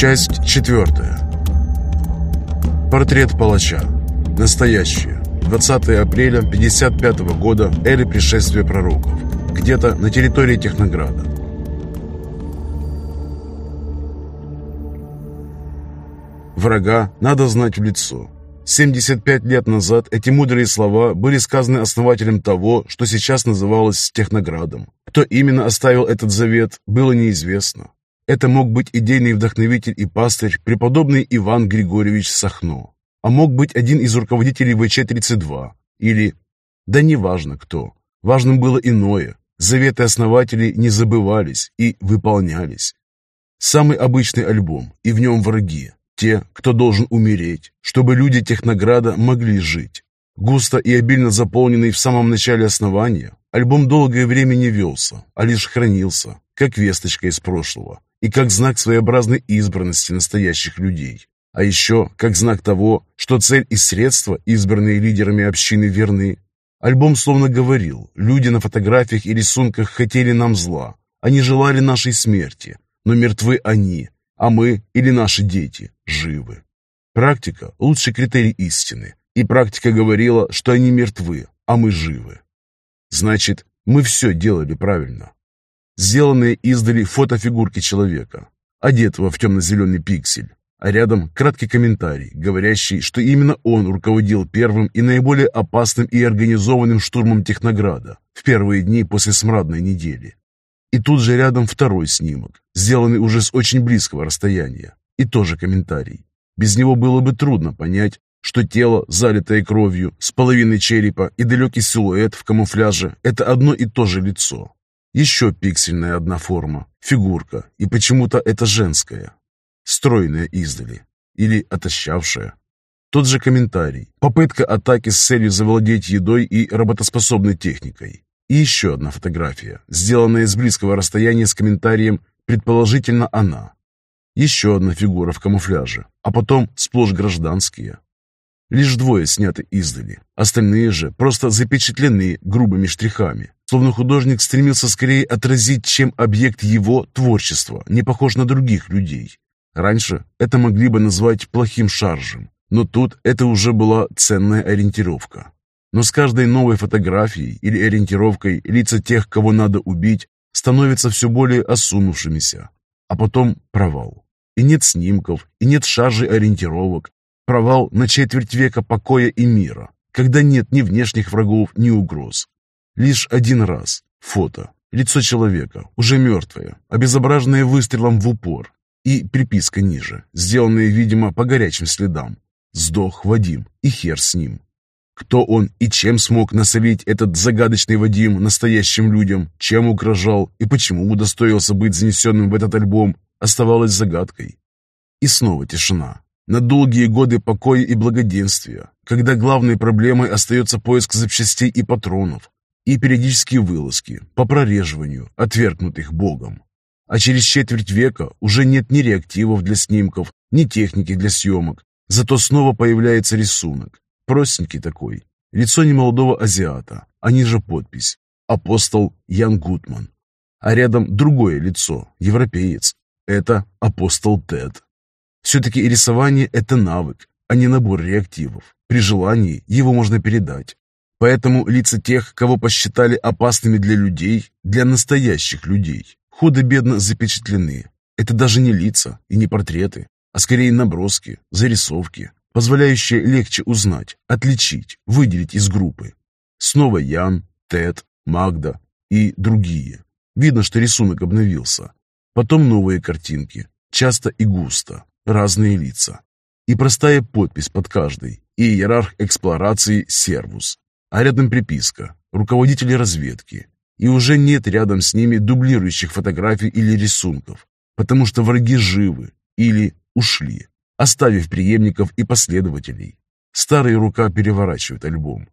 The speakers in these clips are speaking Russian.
Часть четвертая. Портрет палача. Настоящее. 20 апреля 55 года эры пришествия пророков. Где-то на территории Технограда. Врага надо знать в лицо. 75 лет назад эти мудрые слова были сказаны основателем того, что сейчас называлось Техноградом. Кто именно оставил этот завет, было неизвестно. Это мог быть идейный вдохновитель и пастырь, преподобный Иван Григорьевич Сахно. А мог быть один из руководителей ВЧ-32. Или... Да неважно кто. Важным было иное. Заветы основателей не забывались и выполнялись. Самый обычный альбом, и в нем враги. Те, кто должен умереть, чтобы люди Технограда могли жить. Густо и обильно заполненный в самом начале основания, альбом долгое время не велся, а лишь хранился, как весточка из прошлого, и как знак своеобразной избранности настоящих людей. А еще как знак того, что цель и средства, избранные лидерами общины, верны. Альбом словно говорил, люди на фотографиях и рисунках хотели нам зла, они желали нашей смерти, но мертвы они, а мы или наши дети живы. Практика – лучший критерий истины, и практика говорила, что они мертвы, а мы живы. Значит, мы все делали правильно. Сделанные издали фотофигурки человека, одетого в темно-зеленый пиксель, а рядом краткий комментарий, говорящий, что именно он руководил первым и наиболее опасным и организованным штурмом Технограда в первые дни после смрадной недели. И тут же рядом второй снимок, сделанный уже с очень близкого расстояния, и тоже комментарий. Без него было бы трудно понять, что тело, залитое кровью, с половиной черепа и далекий силуэт в камуфляже – это одно и то же лицо. Еще пиксельная одна форма, фигурка, и почему-то это женская, стройная издали, или отощавшая. Тот же комментарий, попытка атаки с целью завладеть едой и работоспособной техникой. И еще одна фотография, сделанная с близкого расстояния с комментарием «предположительно она». Еще одна фигура в камуфляже, а потом сплошь гражданские. Лишь двое сняты издали, остальные же просто запечатлены грубыми штрихами, словно художник стремился скорее отразить, чем объект его творчества не похож на других людей. Раньше это могли бы назвать плохим шаржем, но тут это уже была ценная ориентировка. Но с каждой новой фотографией или ориентировкой лица тех, кого надо убить, становятся все более осунувшимися. А потом провал. И нет снимков, и нет шаржей ориентировок. Провал на четверть века покоя и мира, когда нет ни внешних врагов, ни угроз. Лишь один раз. Фото. Лицо человека, уже мертвое, обезображенное выстрелом в упор. И приписка ниже, сделанная, видимо, по горячим следам. Сдох Вадим, и хер с ним. Кто он и чем смог насолить этот загадочный Вадим настоящим людям, чем угрожал и почему удостоился быть занесенным в этот альбом, оставалось загадкой. И снова тишина. На долгие годы покоя и благоденствия, когда главной проблемой остается поиск запчастей и патронов, и периодические вылазки по прореживанию, отвергнутых Богом. А через четверть века уже нет ни реактивов для снимков, ни техники для съемок, зато снова появляется рисунок, Простенький такой. Лицо немолодого азиата, а ниже подпись «Апостол Ян Гутман». А рядом другое лицо, европеец. Это апостол Тед. Все-таки рисование – это навык, а не набор реактивов. При желании его можно передать. Поэтому лица тех, кого посчитали опасными для людей, для настоящих людей, худо-бедно запечатлены. Это даже не лица и не портреты, а скорее наброски, зарисовки, позволяющее легче узнать, отличить, выделить из группы. Снова Ян, Тед, Магда и другие. Видно, что рисунок обновился. Потом новые картинки, часто и густо, разные лица. И простая подпись под каждой, и иерарх эксплуатации «Сервус». А рядом приписка «Руководители разведки». И уже нет рядом с ними дублирующих фотографий или рисунков, потому что враги живы или ушли оставив преемников и последователей. Старая рука переворачивает альбом.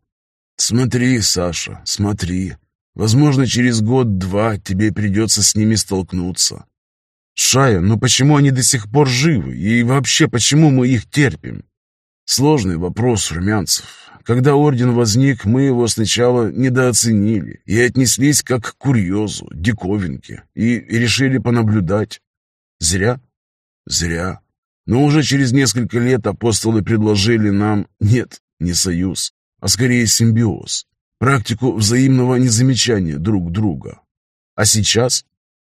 «Смотри, Саша, смотри. Возможно, через год-два тебе придется с ними столкнуться». «Шая, но почему они до сих пор живы? И вообще, почему мы их терпим?» «Сложный вопрос, Румянцев. Когда орден возник, мы его сначала недооценили и отнеслись как к курьезу, диковинке, и решили понаблюдать. Зря. Зря. Но уже через несколько лет апостолы предложили нам, нет, не союз, а скорее симбиоз, практику взаимного незамечания друг друга. А сейчас?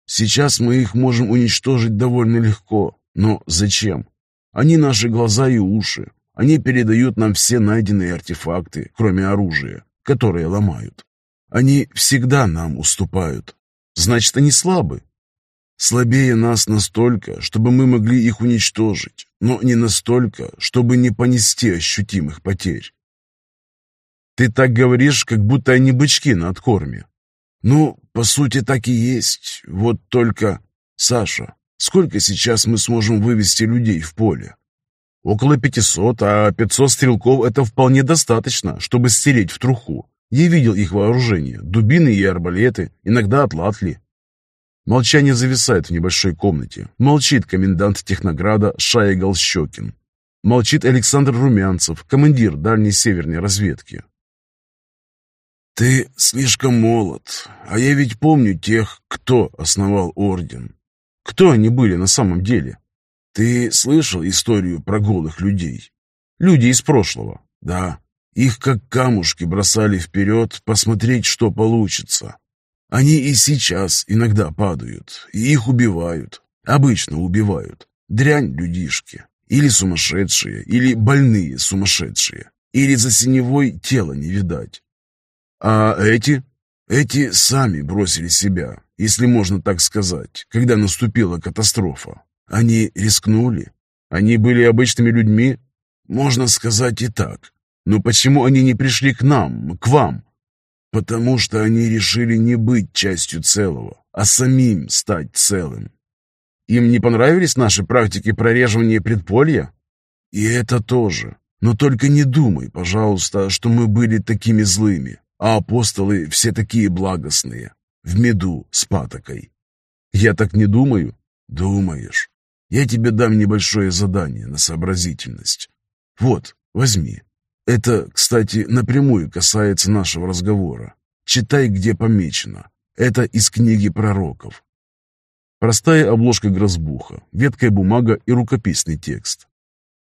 Сейчас мы их можем уничтожить довольно легко, но зачем? Они наши глаза и уши. Они передают нам все найденные артефакты, кроме оружия, которое ломают. Они всегда нам уступают. Значит, они слабы. Слабее нас настолько, чтобы мы могли их уничтожить, но не настолько, чтобы не понести ощутимых потерь. Ты так говоришь, как будто они бычки на откорме. Ну, по сути, так и есть. Вот только... Саша, сколько сейчас мы сможем вывести людей в поле? Около пятисот, а пятьсот стрелков — это вполне достаточно, чтобы стереть в труху. Я видел их вооружение, дубины и арбалеты, иногда атлатли. Молчание зависает в небольшой комнате. Молчит комендант Технограда Шая Голщекин. Молчит Александр Румянцев, командир дальней северной разведки. «Ты слишком молод, а я ведь помню тех, кто основал Орден. Кто они были на самом деле? Ты слышал историю про голых людей? Люди из прошлого, да. Их как камушки бросали вперед, посмотреть, что получится. Они и сейчас иногда падают, и их убивают. Обычно убивают. Дрянь людишки. Или сумасшедшие, или больные сумасшедшие. Или за синевой тело не видать. А эти? Эти сами бросили себя, если можно так сказать, когда наступила катастрофа. Они рискнули. Они были обычными людьми? Можно сказать и так. Но почему они не пришли к нам, к вам? Потому что они решили не быть частью целого, а самим стать целым. Им не понравились наши практики прореживания предполья? И это тоже. Но только не думай, пожалуйста, что мы были такими злыми, а апостолы все такие благостные, в меду с патокой. Я так не думаю? Думаешь. Я тебе дам небольшое задание на сообразительность. Вот, возьми. Это, кстати, напрямую касается нашего разговора. Читай, где помечено. Это из книги пророков. Простая обложка грозбуха, веткая бумага и рукописный текст.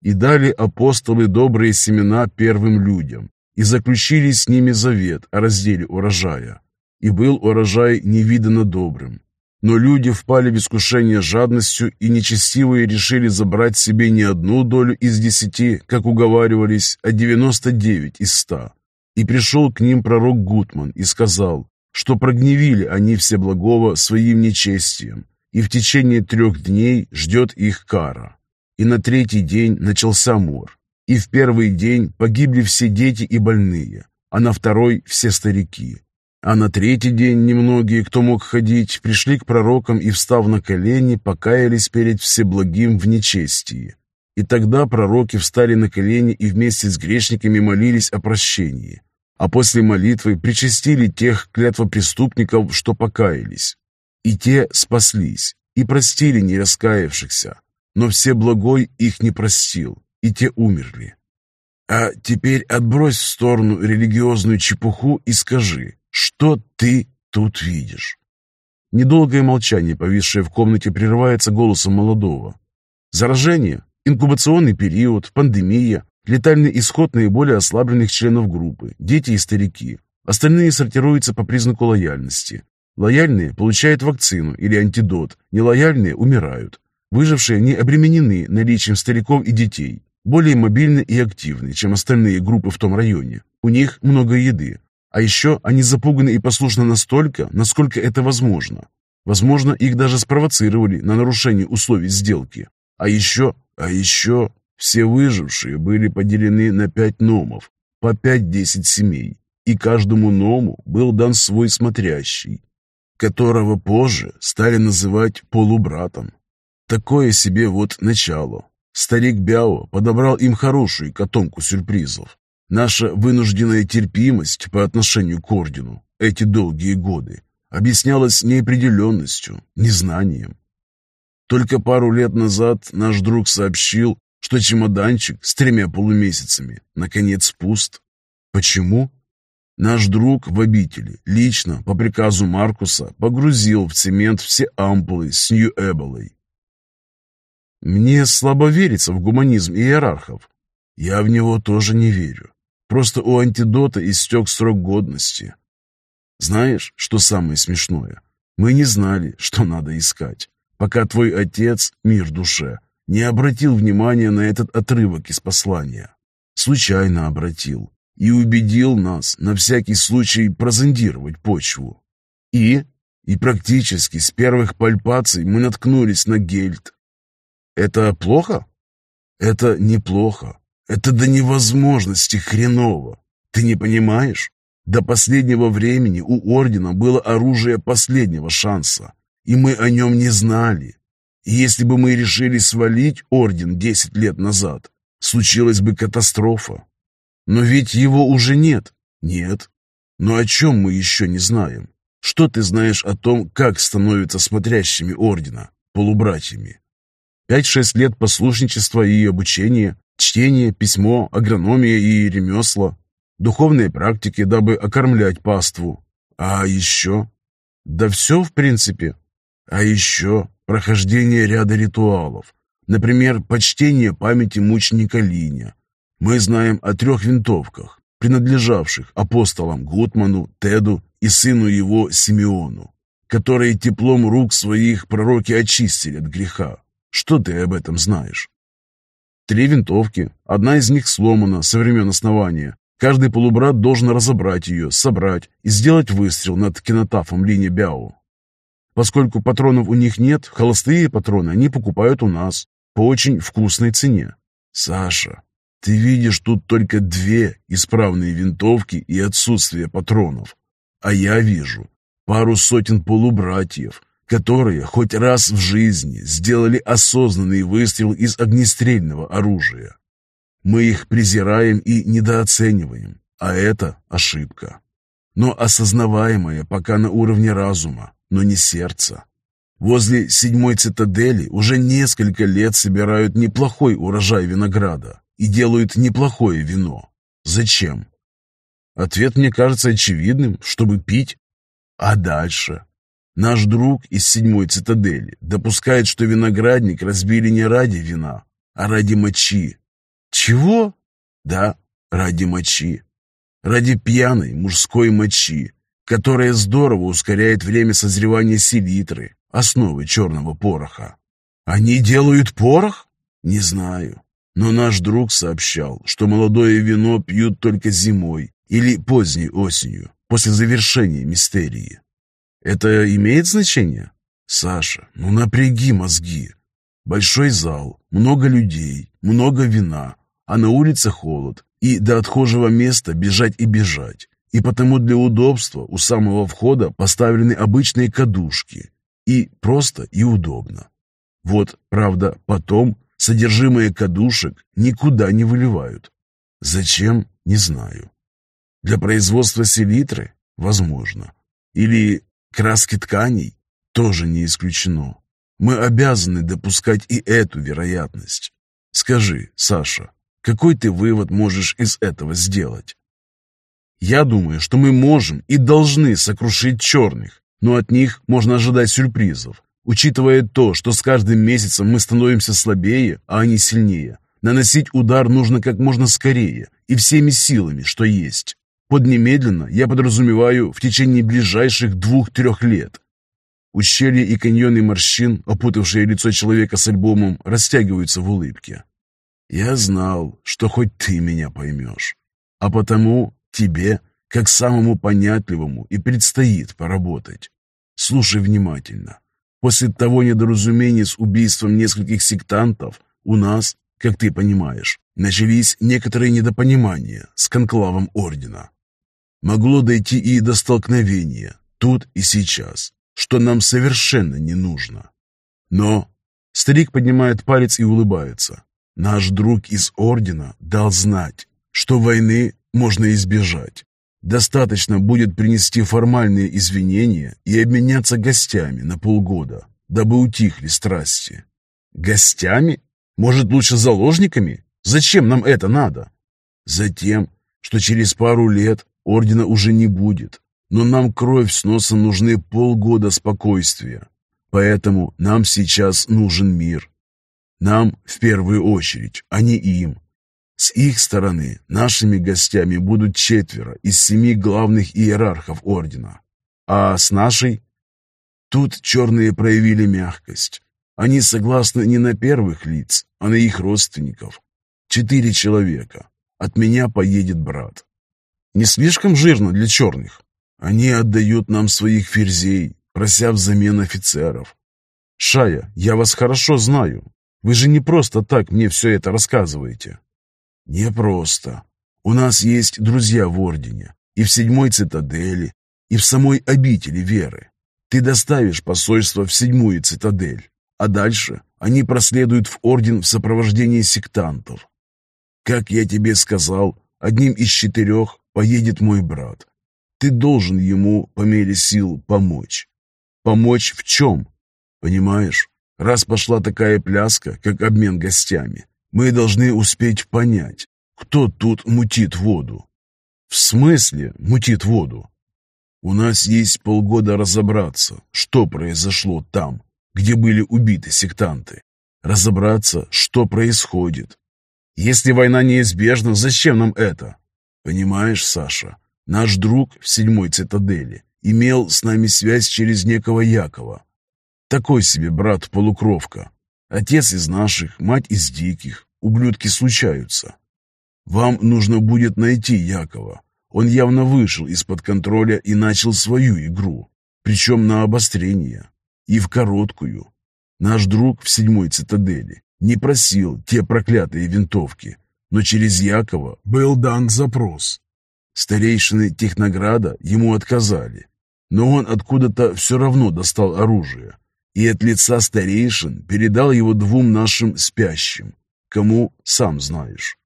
«И дали апостолы добрые семена первым людям, и заключили с ними завет о разделе урожая. И был урожай невиданно добрым, но люди впали в искушение жадностью, и нечестивые решили забрать себе не одну долю из десяти, как уговаривались, а девяносто девять из ста. И пришел к ним пророк Гутман и сказал, что прогневили они все благого своим нечестием, и в течение трех дней ждет их кара. И на третий день начался мор, и в первый день погибли все дети и больные, а на второй все старики. А на третий день немногие, кто мог ходить, пришли к пророкам и, встав на колени, покаялись перед Всеблагим в нечестии. И тогда пророки встали на колени и вместе с грешниками молились о прощении. А после молитвы причастили тех клятвопреступников, что покаялись. И те спаслись, и простили нераскаявшихся. Но Всеблагой их не простил, и те умерли. А теперь отбрось в сторону религиозную чепуху и скажи, что ты тут видишь? Недолгое молчание, повисшее в комнате, прерывается голосом молодого. Заражение, инкубационный период, пандемия, летальный исход наиболее ослабленных членов группы, дети и старики. Остальные сортируются по признаку лояльности. Лояльные получают вакцину или антидот, нелояльные умирают. Выжившие не обременены наличием стариков и детей, более мобильны и активны, чем остальные группы в том районе. У них много еды, а еще они запуганы и послушны настолько, насколько это возможно. Возможно, их даже спровоцировали на нарушение условий сделки. А еще, а еще, все выжившие были поделены на пять номов, по пять-десять семей, и каждому ному был дан свой смотрящий, которого позже стали называть полубратом. Такое себе вот начало. Старик Бяо подобрал им хорошую котомку сюрпризов, Наша вынужденная терпимость по отношению к ордену эти долгие годы объяснялась неопределенностью, незнанием. Только пару лет назад наш друг сообщил, что чемоданчик с тремя полумесяцами наконец пуст. Почему? Наш друг в обители лично по приказу Маркуса погрузил в цемент все ампулы с Нью-Эболой. Мне слабо верится в гуманизм иерархов. Я в него тоже не верю. Просто у антидота истек срок годности. Знаешь, что самое смешное? Мы не знали, что надо искать, пока твой отец, мир душе, не обратил внимания на этот отрывок из послания. Случайно обратил и убедил нас на всякий случай прозондировать почву. И? И практически с первых пальпаций мы наткнулись на гельт. Это плохо? Это неплохо. Это до невозможности хреново. Ты не понимаешь? До последнего времени у Ордена было оружие последнего шанса, и мы о нем не знали. И если бы мы решили свалить Орден десять лет назад, случилась бы катастрофа. Но ведь его уже нет. Нет. Но о чем мы еще не знаем? Что ты знаешь о том, как становятся смотрящими Ордена, полубратьями? Пять-шесть лет послушничества и обучения, чтение, письмо, агрономия и ремесла, духовные практики, дабы окормлять паству. А еще? Да все, в принципе. А еще прохождение ряда ритуалов. Например, почтение памяти мученика Линя. Мы знаем о трех винтовках, принадлежавших апостолам Гутману, Теду и сыну его Симеону, которые теплом рук своих пророки очистили от греха. Что ты об этом знаешь? Три винтовки, одна из них сломана со времен основания, Каждый полубрат должен разобрать ее, собрать и сделать выстрел над кинотафом Лини Бяо. Поскольку патронов у них нет, холостые патроны они покупают у нас по очень вкусной цене. Саша, ты видишь тут только две исправные винтовки и отсутствие патронов. А я вижу пару сотен полубратьев, которые хоть раз в жизни сделали осознанный выстрел из огнестрельного оружия. Мы их презираем и недооцениваем, а это ошибка. Но осознаваемая пока на уровне разума, но не сердца. Возле седьмой цитадели уже несколько лет собирают неплохой урожай винограда и делают неплохое вино. Зачем? Ответ мне кажется очевидным, чтобы пить. А дальше? Наш друг из седьмой цитадели допускает, что виноградник разбили не ради вина, а ради мочи, чего? Да, ради мочи. Ради пьяной мужской мочи, которая здорово ускоряет время созревания селитры, основы черного пороха. Они делают порох? Не знаю. Но наш друг сообщал, что молодое вино пьют только зимой или поздней осенью, после завершения мистерии. Это имеет значение? Саша, ну напряги мозги. Большой зал, много людей, много вина, а на улице холод, и до отхожего места бежать и бежать. И потому для удобства у самого входа поставлены обычные кадушки. И просто и удобно. Вот, правда, потом содержимое кадушек никуда не выливают. Зачем, не знаю. Для производства селитры? Возможно. Или краски тканей? Тоже не исключено. Мы обязаны допускать и эту вероятность. Скажи, Саша, какой ты вывод можешь из этого сделать? Я думаю, что мы можем и должны сокрушить черных, но от них можно ожидать сюрпризов, учитывая то, что с каждым месяцем мы становимся слабее, а они сильнее. Наносить удар нужно как можно скорее и всеми силами, что есть. Под немедленно я подразумеваю в течение ближайших двух-трех лет. Ущелья и каньоны морщин, опутавшие лицо человека с альбомом, растягиваются в улыбке. Я знал, что хоть ты меня поймешь, а потому тебе, как самому понятливому, и предстоит поработать. Слушай внимательно. После того недоразумения с убийством нескольких сектантов у нас, как ты понимаешь, начались некоторые недопонимания с конклавом Ордена. Могло дойти и до столкновения, тут и сейчас, что нам совершенно не нужно. Но старик поднимает палец и улыбается. Наш друг из Ордена дал знать, что войны можно избежать. Достаточно будет принести формальные извинения и обменяться гостями на полгода, дабы утихли страсти. Гостями? Может, лучше заложниками? Зачем нам это надо? Затем, что через пару лет Ордена уже не будет, но нам кровь с носа нужны полгода спокойствия. Поэтому нам сейчас нужен мир. Нам в первую очередь, а не им. С их стороны нашими гостями будут четверо из семи главных иерархов ордена. А с нашей? Тут черные проявили мягкость. Они согласны не на первых лиц, а на их родственников. Четыре человека. От меня поедет брат. Не слишком жирно для черных. Они отдают нам своих ферзей, прося взамен офицеров. Шая, я вас хорошо знаю. Вы же не просто так мне все это рассказываете. Не просто. У нас есть друзья в Ордене, и в седьмой цитадели, и в самой обители веры. Ты доставишь посольство в седьмую цитадель, а дальше они проследуют в Орден в сопровождении сектантов. Как я тебе сказал, одним из четырех поедет мой брат. Ты должен ему, по мере сил, помочь. Помочь в чем? Понимаешь, раз пошла такая пляска, как обмен гостями, мы должны успеть понять, кто тут мутит воду. В смысле мутит воду? У нас есть полгода разобраться, что произошло там, где были убиты сектанты. Разобраться, что происходит. Если война неизбежна, зачем нам это? Понимаешь, Саша, наш друг в седьмой цитадели имел с нами связь через некого Якова. Такой себе брат-полукровка. Отец из наших, мать из диких. Ублюдки случаются. Вам нужно будет найти Якова. Он явно вышел из-под контроля и начал свою игру. Причем на обострение. И в короткую. Наш друг в седьмой цитадели не просил те проклятые винтовки, но через Якова был дан запрос. Старейшины Технограда ему отказали, но он откуда-то все равно достал оружие и от лица старейшин передал его двум нашим спящим, кому сам знаешь.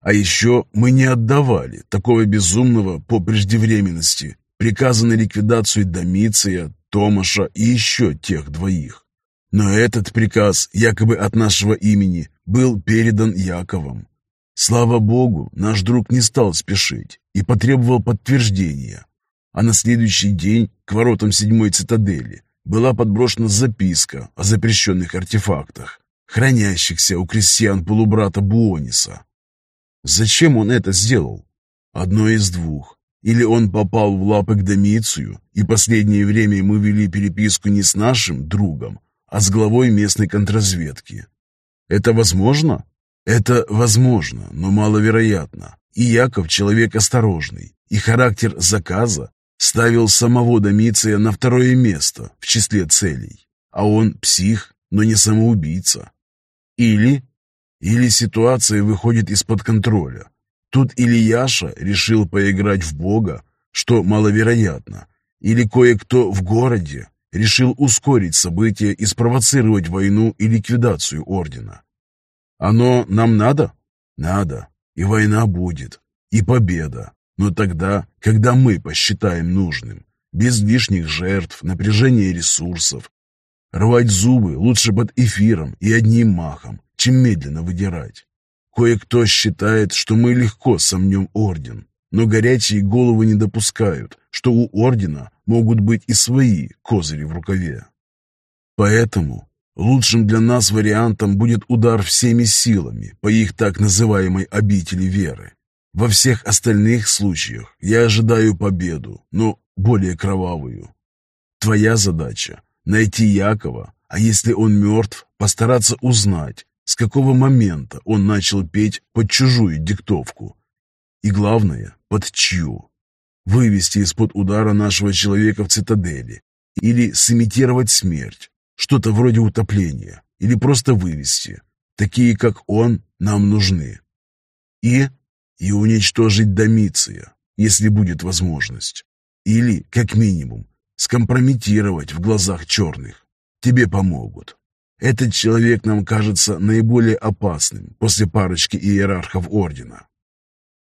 А еще мы не отдавали такого безумного по преждевременности приказа на ликвидацию Домиция, Томаша и еще тех двоих. Но этот приказ, якобы от нашего имени, был передан Яковом. Слава Богу, наш друг не стал спешить и потребовал подтверждения. А на следующий день к воротам седьмой цитадели была подброшена записка о запрещенных артефактах, хранящихся у крестьян полубрата Буониса. Зачем он это сделал? Одно из двух. Или он попал в лапы к Домицию, и последнее время мы вели переписку не с нашим другом, а с главой местной контрразведки. Это возможно? Это возможно, но маловероятно. И Яков человек осторожный, и характер заказа ставил самого Домиция на второе место в числе целей. А он псих, но не самоубийца. Или... Или ситуация выходит из-под контроля. Тут или Яша решил поиграть в Бога, что маловероятно, или кое-кто в городе решил ускорить события и спровоцировать войну и ликвидацию Ордена. Оно нам надо? Надо. И война будет. И победа. Но тогда, когда мы посчитаем нужным. Без лишних жертв, напряжения ресурсов. Рвать зубы лучше под эфиром и одним махом, чем медленно выдирать. Кое-кто считает, что мы легко сомнем Орден, но горячие головы не допускают, что у Ордена могут быть и свои козыри в рукаве. Поэтому лучшим для нас вариантом будет удар всеми силами по их так называемой обители веры. Во всех остальных случаях я ожидаю победу, но более кровавую. Твоя задача — найти Якова, а если он мертв, постараться узнать, с какого момента он начал петь под чужую диктовку. И главное, под чью вывести из-под удара нашего человека в цитадели или сымитировать смерть, что-то вроде утопления, или просто вывести. Такие, как он, нам нужны. И, и уничтожить Домиция, если будет возможность. Или, как минимум, скомпрометировать в глазах черных. Тебе помогут. Этот человек нам кажется наиболее опасным после парочки иерархов Ордена.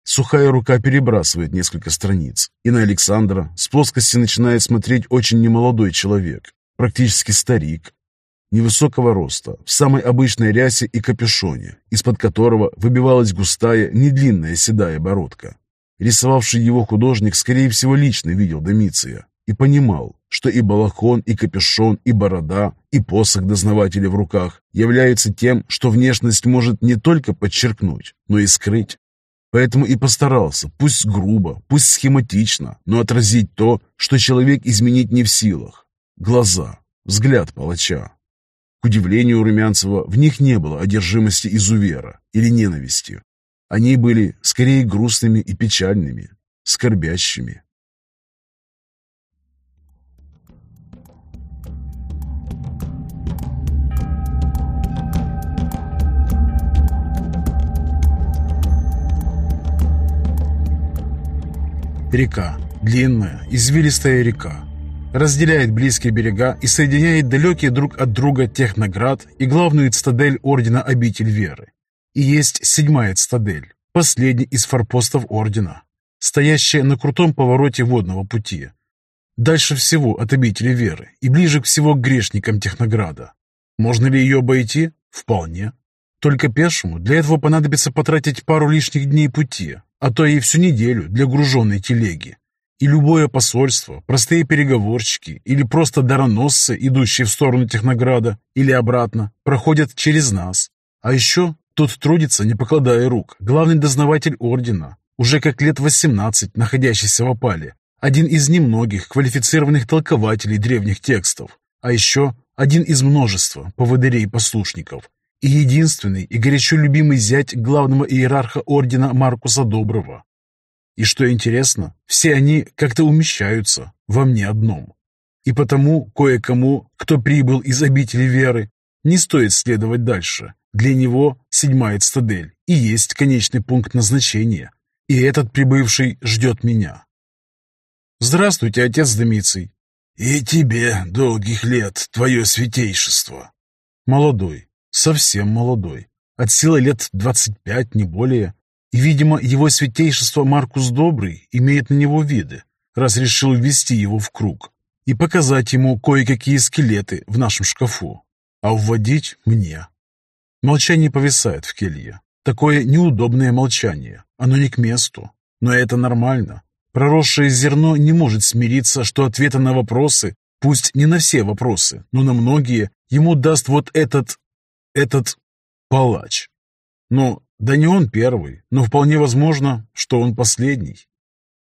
Сухая рука перебрасывает несколько страниц, и на Александра с плоскости начинает смотреть очень немолодой человек, практически старик, невысокого роста, в самой обычной рясе и капюшоне, из-под которого выбивалась густая, недлинная седая бородка. Рисовавший его художник, скорее всего, лично видел Домиция и понимал, что и балахон, и капюшон, и борода, и посох дознавателя в руках являются тем, что внешность может не только подчеркнуть, но и скрыть. Поэтому и постарался, пусть грубо, пусть схематично, но отразить то, что человек изменить не в силах. Глаза, взгляд палача. К удивлению Румянцева, в них не было одержимости изувера или ненависти. Они были скорее грустными и печальными, скорбящими. Река. Длинная, извилистая река. Разделяет близкие берега и соединяет далекие друг от друга Техноград и главную цитадель Ордена Обитель Веры. И есть седьмая цитадель, последний из форпостов Ордена, стоящая на крутом повороте водного пути. Дальше всего от Обители Веры и ближе всего к грешникам Технограда. Можно ли ее обойти? Вполне. Только пешему для этого понадобится потратить пару лишних дней пути, а то и всю неделю для груженной телеги. И любое посольство, простые переговорщики или просто дароносцы, идущие в сторону Технограда или обратно, проходят через нас. А еще тут трудится, не покладая рук, главный дознаватель ордена, уже как лет 18 находящийся в опале, один из немногих квалифицированных толкователей древних текстов, а еще один из множества поводырей-послушников, и единственный и горячо любимый зять главного иерарха ордена Маркуса Доброго. И что интересно, все они как-то умещаются во мне одном. И потому кое-кому, кто прибыл из обители веры, не стоит следовать дальше. Для него седьмая цитадель и есть конечный пункт назначения. И этот прибывший ждет меня. Здравствуйте, отец Домиций. И тебе долгих лет, твое святейшество. Молодой, совсем молодой, от силы лет двадцать пять, не более. И, видимо, его святейшество Маркус Добрый имеет на него виды, раз решил ввести его в круг и показать ему кое-какие скелеты в нашем шкафу, а вводить мне. Молчание повисает в келье. Такое неудобное молчание, оно не к месту. Но это нормально. Проросшее зерно не может смириться, что ответы на вопросы, пусть не на все вопросы, но на многие, ему даст вот этот... этот... палач. Ну, да не он первый, но вполне возможно, что он последний.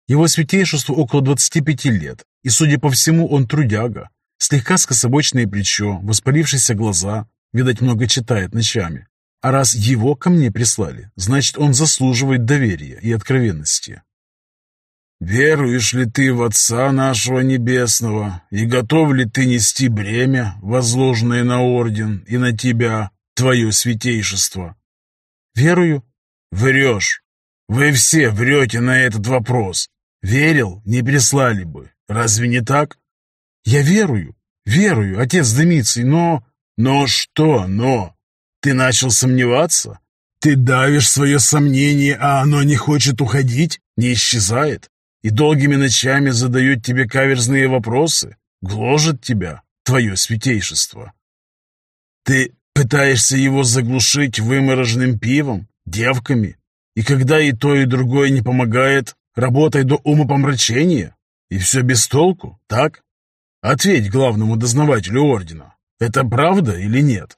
Его святейшеству около 25 лет, и, судя по всему, он трудяга. Слегка скособочное плечо, воспалившиеся глаза, видать, много читает ночами. А раз его ко мне прислали, значит, он заслуживает доверия и откровенности. «Веруешь ли ты в Отца нашего Небесного, и готов ли ты нести бремя, возложенное на орден и на тебя, твое святейшество?» Верую. Врешь. Вы все врете на этот вопрос. Верил, не прислали бы. Разве не так? Я верую. Верую, отец Демиций, но... Но что но? Ты начал сомневаться? Ты давишь свое сомнение, а оно не хочет уходить, не исчезает, и долгими ночами задает тебе каверзные вопросы, гложет тебя, твое святейшество. Ты Пытаешься его заглушить вымороженным пивом, девками, и когда и то, и другое не помогает, работай до умопомрачения, и все без толку, так? Ответь главному дознавателю ордена, это правда или нет?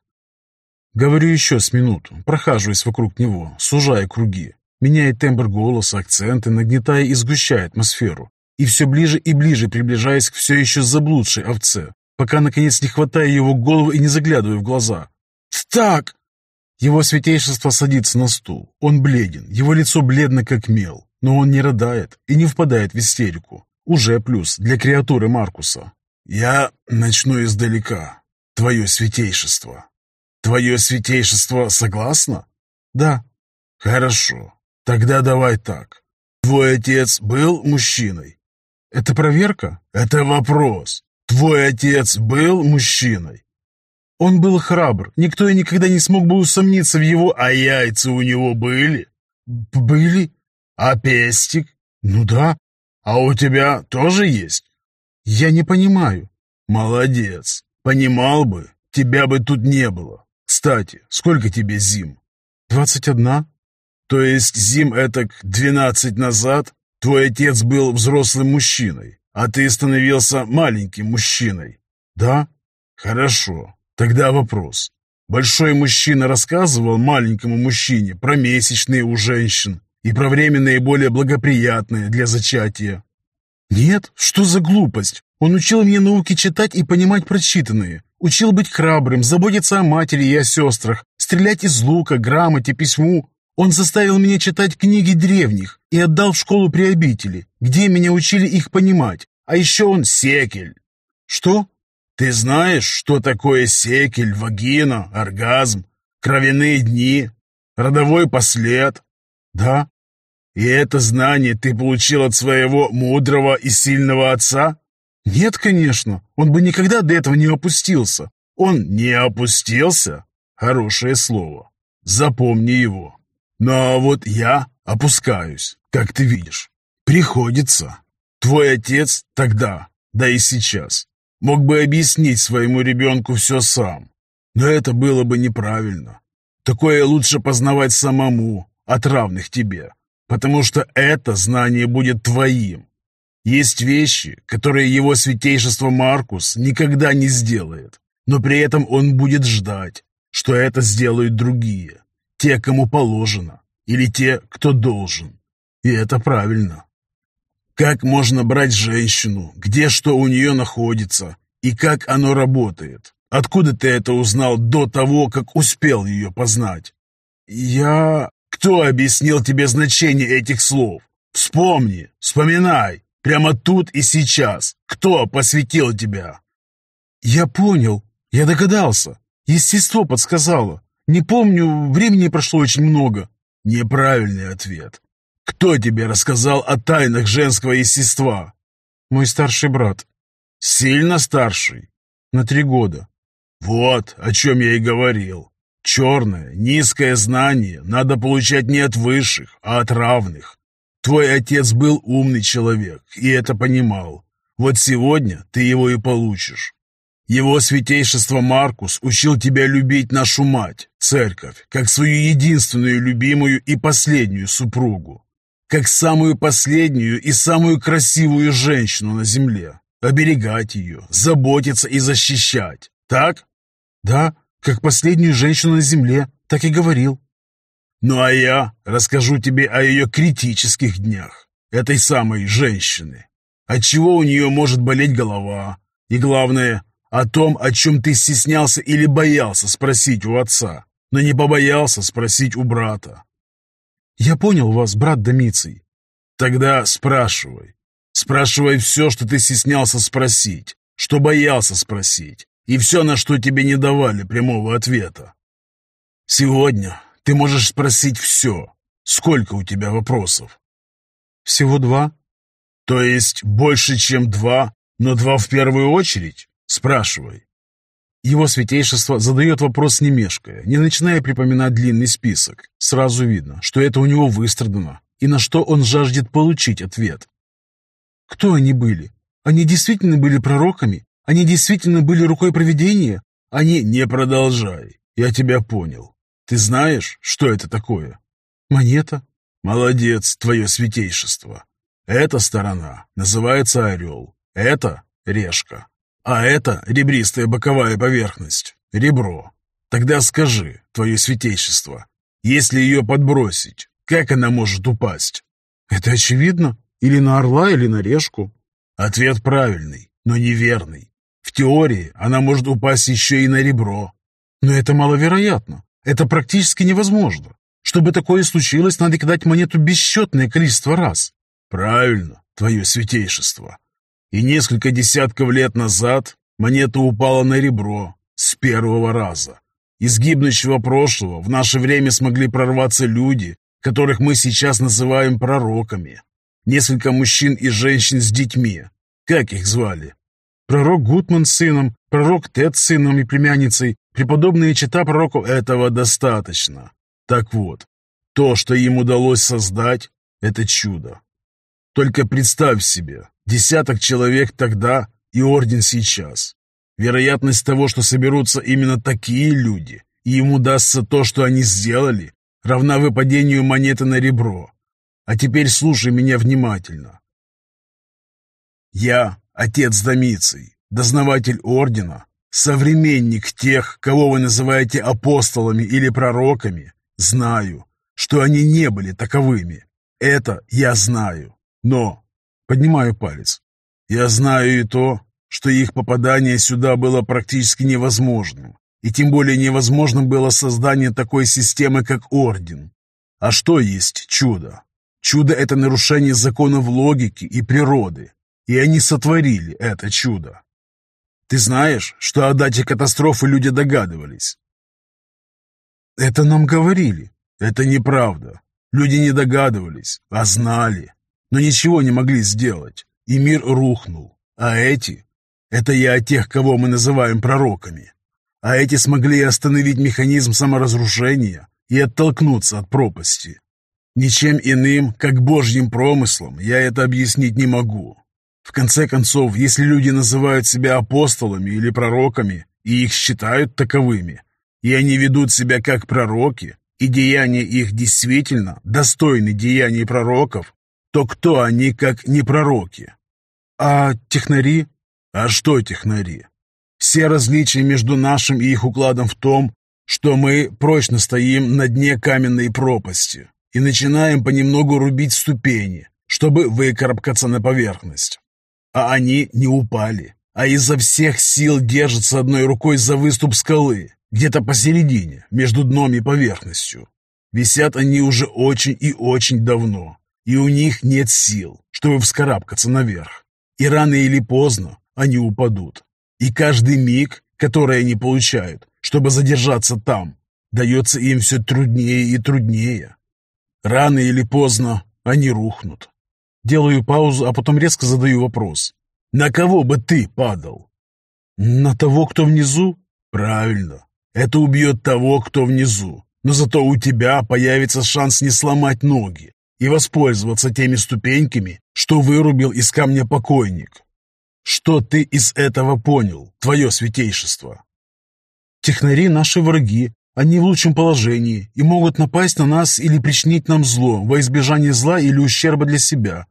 Говорю еще с минуту, прохаживаясь вокруг него, сужая круги, меняя тембр голоса, акценты, нагнетая и сгущая атмосферу, и все ближе и ближе приближаясь к все еще заблудшей овце, пока, наконец, не хватая его голову и не заглядывая в глаза. «Так!» Его святейшество садится на стул. Он бледен, его лицо бледно как мел, но он не рыдает и не впадает в истерику. Уже плюс для креатуры Маркуса. «Я начну издалека. Твое святейшество. Твое святейшество согласно?» «Да». «Хорошо. Тогда давай так. Твой отец был мужчиной?» «Это проверка?» «Это вопрос. Твой отец был мужчиной?» Он был храбр, никто и никогда не смог бы усомниться в его... А яйца у него были? Были. А пестик? Ну да. А у тебя тоже есть? Я не понимаю. Молодец. Понимал бы, тебя бы тут не было. Кстати, сколько тебе зим? Двадцать одна. То есть зим этак двенадцать назад твой отец был взрослым мужчиной, а ты становился маленьким мужчиной? Да. Хорошо. Тогда вопрос. Большой мужчина рассказывал маленькому мужчине про месячные у женщин и про время наиболее благоприятное для зачатия. Нет, что за глупость? Он учил меня науке читать и понимать прочитанное. Учил быть храбрым, заботиться о матери и о сестрах, стрелять из лука, грамоте, письму. Он заставил меня читать книги древних и отдал в школу при обители, где меня учили их понимать. А еще он секель. Что? Ты знаешь, что такое секель, вагина, оргазм, кровяные дни, родовой послед? Да. И это знание ты получил от своего мудрого и сильного отца? Нет, конечно, он бы никогда до этого не опустился. Он не опустился? Хорошее слово. Запомни его. Но вот я опускаюсь, как ты видишь. Приходится. Твой отец тогда, да и сейчас, мог бы объяснить своему ребенку все сам. Но это было бы неправильно. Такое лучше познавать самому, от равных тебе, потому что это знание будет твоим. Есть вещи, которые его святейшество Маркус никогда не сделает, но при этом он будет ждать, что это сделают другие, те, кому положено, или те, кто должен. И это правильно. Как можно брать женщину, где что у нее находится, и как оно работает? Откуда ты это узнал до того, как успел ее познать? Я... Кто объяснил тебе значение этих слов? Вспомни, вспоминай, прямо тут и сейчас. Кто посвятил тебя? Я понял, я догадался. Естество подсказало. Не помню, времени прошло очень много. Неправильный ответ. Кто тебе рассказал о тайнах женского естества? Мой старший брат. Сильно старший? На три года. Вот, о чем я и говорил. Черное, низкое знание надо получать не от высших, а от равных. Твой отец был умный человек и это понимал. Вот сегодня ты его и получишь. Его святейшество Маркус учил тебя любить нашу мать, церковь, как свою единственную любимую и последнюю супругу, как самую последнюю и самую красивую женщину на земле, оберегать ее, заботиться и защищать. Так? Да, как последнюю женщину на земле, так и говорил. Ну а я расскажу тебе о ее критических днях, этой самой женщины. От чего у нее может болеть голова, и главное, о том, о чем ты стеснялся или боялся спросить у отца, но не побоялся спросить у брата. Я понял вас, брат Домиций. Тогда спрашивай. Спрашивай все, что ты стеснялся спросить, что боялся спросить, и все, на что тебе не давали прямого ответа. Сегодня ты можешь спросить все. Сколько у тебя вопросов? Всего два. То есть больше, чем два, но два в первую очередь? Спрашивай. Его святейшество задает вопрос не мешкая, не начиная припоминать длинный список. Сразу видно, что это у него выстрадано, и на что он жаждет получить ответ. Кто они были? Они действительно были пророками они действительно были рукой провидения? Они... Не продолжай. Я тебя понял. Ты знаешь, что это такое? Монета. Молодец, твое святейшество. Эта сторона называется орел. Это решка. А это ребристая боковая поверхность. Ребро. Тогда скажи, твое святейшество, если ее подбросить, как она может упасть? Это очевидно. Или на орла, или на решку. Ответ правильный, но неверный. В теории она может упасть еще и на ребро. Но это маловероятно. Это практически невозможно. Чтобы такое случилось, надо кидать монету бесчетное количество раз. Правильно, твое святейшество. И несколько десятков лет назад монета упала на ребро с первого раза. Из гибнущего прошлого в наше время смогли прорваться люди, которых мы сейчас называем пророками. Несколько мужчин и женщин с детьми. Как их звали? пророк Гутман с сыном, пророк Тед с сыном и племянницей, преподобные чита пророку этого достаточно. Так вот, то, что им удалось создать, это чудо. Только представь себе, десяток человек тогда и орден сейчас. Вероятность того, что соберутся именно такие люди, и им удастся то, что они сделали, равна выпадению монеты на ребро. А теперь слушай меня внимательно. Я Отец Домиций, дознаватель ордена, современник тех, кого вы называете апостолами или пророками, знаю, что они не были таковыми. Это я знаю. Но, поднимаю палец, я знаю и то, что их попадание сюда было практически невозможным, и тем более невозможным было создание такой системы, как Орден. А что есть чудо? Чудо — это нарушение законов логики и природы, и они сотворили это чудо. Ты знаешь, что о дате катастрофы люди догадывались? Это нам говорили. Это неправда. Люди не догадывались, а знали, но ничего не могли сделать, и мир рухнул. А эти это я о тех, кого мы называем пророками. А эти смогли остановить механизм саморазрушения и оттолкнуться от пропасти. Ничем иным, как божьим промыслом, я это объяснить не могу. В конце концов, если люди называют себя апостолами или пророками, и их считают таковыми, и они ведут себя как пророки, и деяния их действительно достойны деяний пророков, то кто они, как не пророки? А технари? А что технари? Все различия между нашим и их укладом в том, что мы прочно стоим на дне каменной пропасти и начинаем понемногу рубить ступени, чтобы выкарабкаться на поверхность. А они не упали, а изо всех сил держатся одной рукой за выступ скалы, где-то посередине, между дном и поверхностью. Висят они уже очень и очень давно, и у них нет сил, чтобы вскарабкаться наверх. И рано или поздно они упадут. И каждый миг, который они получают, чтобы задержаться там, дается им все труднее и труднее. Рано или поздно они рухнут. Делаю паузу, а потом резко задаю вопрос. На кого бы ты падал? На того, кто внизу? Правильно. Это убьет того, кто внизу. Но зато у тебя появится шанс не сломать ноги и воспользоваться теми ступеньками, что вырубил из камня покойник. Что ты из этого понял, твое святейшество? Технари наши враги, они в лучшем положении и могут напасть на нас или причинить нам зло во избежание зла или ущерба для себя.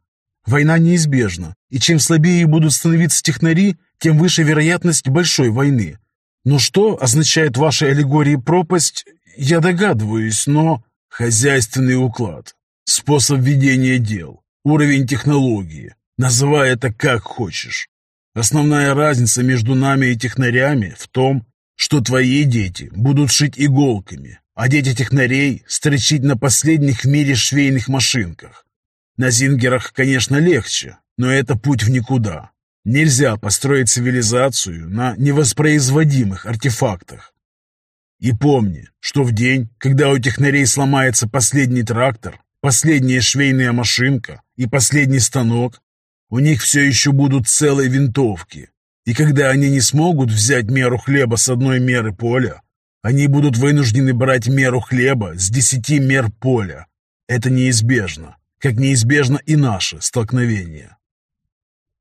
Война неизбежна, и чем слабее будут становиться технари, тем выше вероятность большой войны. Но что означает в вашей аллегории пропасть, я догадываюсь, но... Хозяйственный уклад, способ ведения дел, уровень технологии, называй это как хочешь. Основная разница между нами и технарями в том, что твои дети будут шить иголками, а дети технарей строчить на последних в мире швейных машинках. На зингерах, конечно, легче, но это путь в никуда. Нельзя построить цивилизацию на невоспроизводимых артефактах. И помни, что в день, когда у технарей сломается последний трактор, последняя швейная машинка и последний станок, у них все еще будут целые винтовки. И когда они не смогут взять меру хлеба с одной меры поля, они будут вынуждены брать меру хлеба с десяти мер поля. Это неизбежно, как неизбежно и наше столкновение.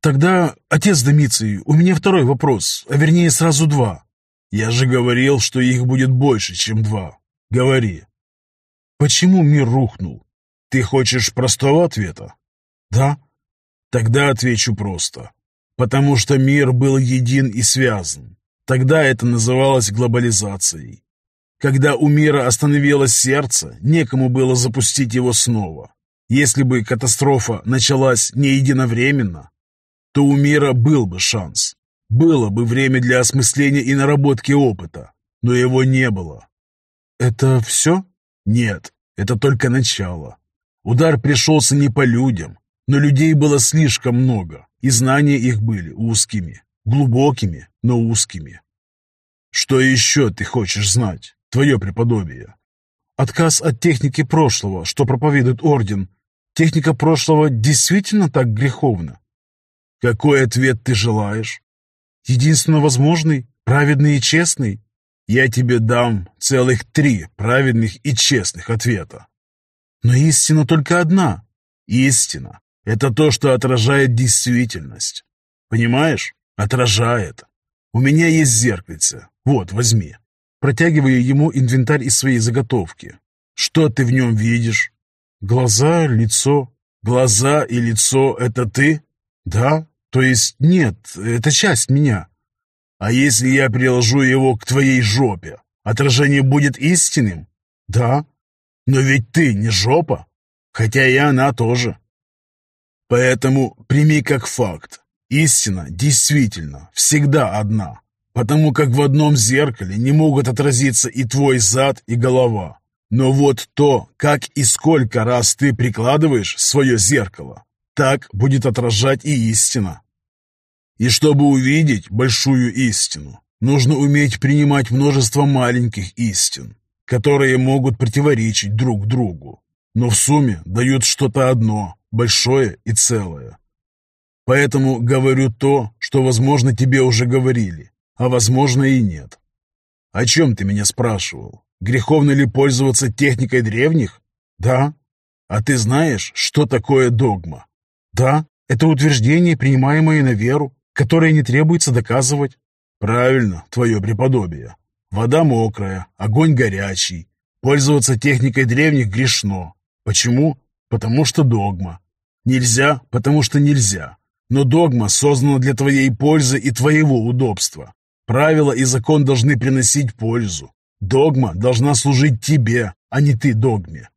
Тогда, отец Домиций, у меня второй вопрос, а вернее сразу два. Я же говорил, что их будет больше, чем два. Говори. Почему мир рухнул? Ты хочешь простого ответа? Да. Тогда отвечу просто. Потому что мир был един и связан. Тогда это называлось глобализацией. Когда у мира остановилось сердце, некому было запустить его снова. Если бы катастрофа началась не единовременно, то у мира был бы шанс. Было бы время для осмысления и наработки опыта, но его не было. Это все? Нет, это только начало. Удар пришелся не по людям, но людей было слишком много, и знания их были узкими, глубокими, но узкими. Что еще ты хочешь знать, твое преподобие? Отказ от техники прошлого, что проповедует Орден. Техника прошлого действительно так греховна? Какой ответ ты желаешь? Единственно возможный, праведный и честный? Я тебе дам целых три праведных и честных ответа. Но истина только одна. Истина это то, что отражает действительность. Понимаешь? Отражает. У меня есть зеркальце. Вот, возьми. Протягиваю ему инвентарь из своей заготовки. Что ты в нем видишь? Глаза, лицо. Глаза и лицо — это ты? Да. То есть нет, это часть меня. А если я приложу его к твоей жопе, отражение будет истинным? Да. Но ведь ты не жопа, хотя и она тоже. Поэтому прими как факт. Истина действительно всегда одна, потому как в одном зеркале не могут отразиться и твой зад, и голова. Но вот то, как и сколько раз ты прикладываешь свое зеркало, так будет отражать и истина. И чтобы увидеть большую истину, нужно уметь принимать множество маленьких истин, которые могут противоречить друг другу, но в сумме дают что-то одно, большое и целое. Поэтому говорю то, что, возможно, тебе уже говорили, а возможно и нет. О чем ты меня спрашивал? Греховно ли пользоваться техникой древних? Да. А ты знаешь, что такое догма? Да, это утверждение, принимаемое на веру, которые не требуется доказывать. Правильно, твое преподобие. Вода мокрая, огонь горячий. Пользоваться техникой древних грешно. Почему? Потому что догма. Нельзя, потому что нельзя. Но догма создана для твоей пользы и твоего удобства. Правила и закон должны приносить пользу. Догма должна служить тебе, а не ты догме.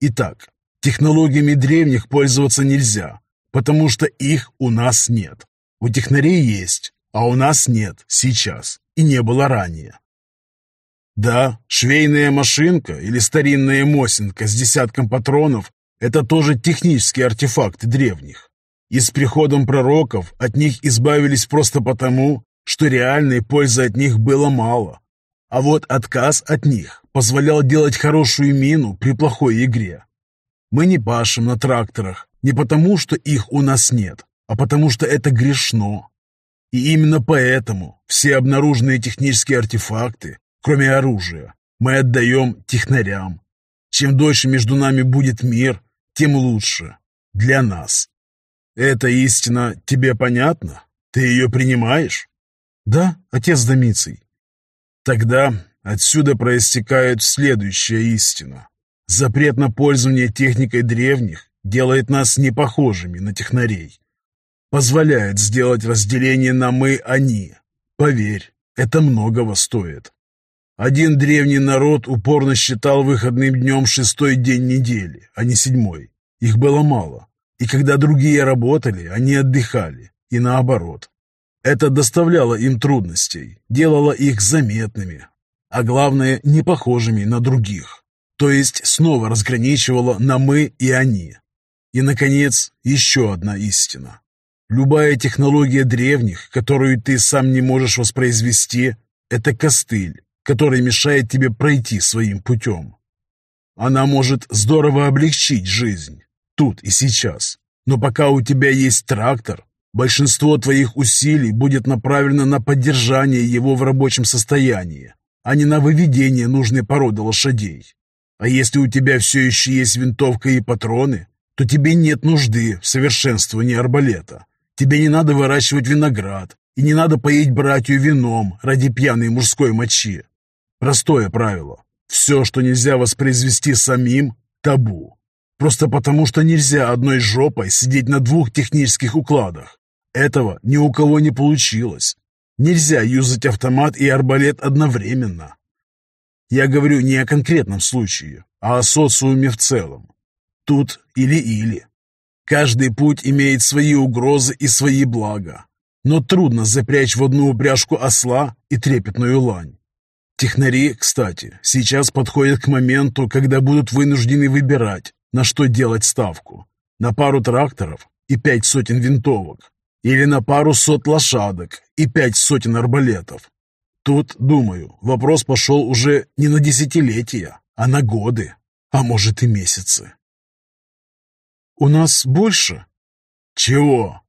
Итак, технологиями древних пользоваться нельзя, потому что их у нас нет. У технарей есть, а у нас нет сейчас и не было ранее. Да, швейная машинка или старинная мосинка с десятком патронов – это тоже технические артефакты древних. И с приходом пророков от них избавились просто потому, что реальной пользы от них было мало. А вот отказ от них позволял делать хорошую мину при плохой игре. Мы не пашем на тракторах не потому, что их у нас нет, а потому что это грешно. И именно поэтому все обнаруженные технические артефакты, кроме оружия, мы отдаем технарям. Чем дольше между нами будет мир, тем лучше. Для нас. Эта истина тебе понятна? Ты ее принимаешь? Да, отец Домиций. Тогда отсюда проистекает следующая истина. Запрет на пользование техникой древних делает нас непохожими на технарей позволяет сделать разделение на «мы-они». Поверь, это многого стоит. Один древний народ упорно считал выходным днем шестой день недели, а не седьмой. Их было мало. И когда другие работали, они отдыхали. И наоборот. Это доставляло им трудностей, делало их заметными, а главное, не похожими на других. То есть снова разграничивало на «мы» и «они». И, наконец, еще одна истина. Любая технология древних, которую ты сам не можешь воспроизвести, это костыль, который мешает тебе пройти своим путем. Она может здорово облегчить жизнь, тут и сейчас. Но пока у тебя есть трактор, большинство твоих усилий будет направлено на поддержание его в рабочем состоянии, а не на выведение нужной породы лошадей. А если у тебя все еще есть винтовка и патроны, то тебе нет нужды в совершенствовании арбалета. Тебе не надо выращивать виноград, и не надо поить братью вином ради пьяной мужской мочи. Простое правило. Все, что нельзя воспроизвести самим, табу. Просто потому, что нельзя одной жопой сидеть на двух технических укладах. Этого ни у кого не получилось. Нельзя юзать автомат и арбалет одновременно. Я говорю не о конкретном случае, а о социуме в целом. Тут или-или. Каждый путь имеет свои угрозы и свои блага, но трудно запрячь в одну упряжку осла и трепетную лань. Технари, кстати, сейчас подходят к моменту, когда будут вынуждены выбирать, на что делать ставку. На пару тракторов и пять сотен винтовок, или на пару сот лошадок и пять сотен арбалетов. Тут, думаю, вопрос пошел уже не на десятилетия, а на годы, а может и месяцы. «У нас больше?» «Чего?»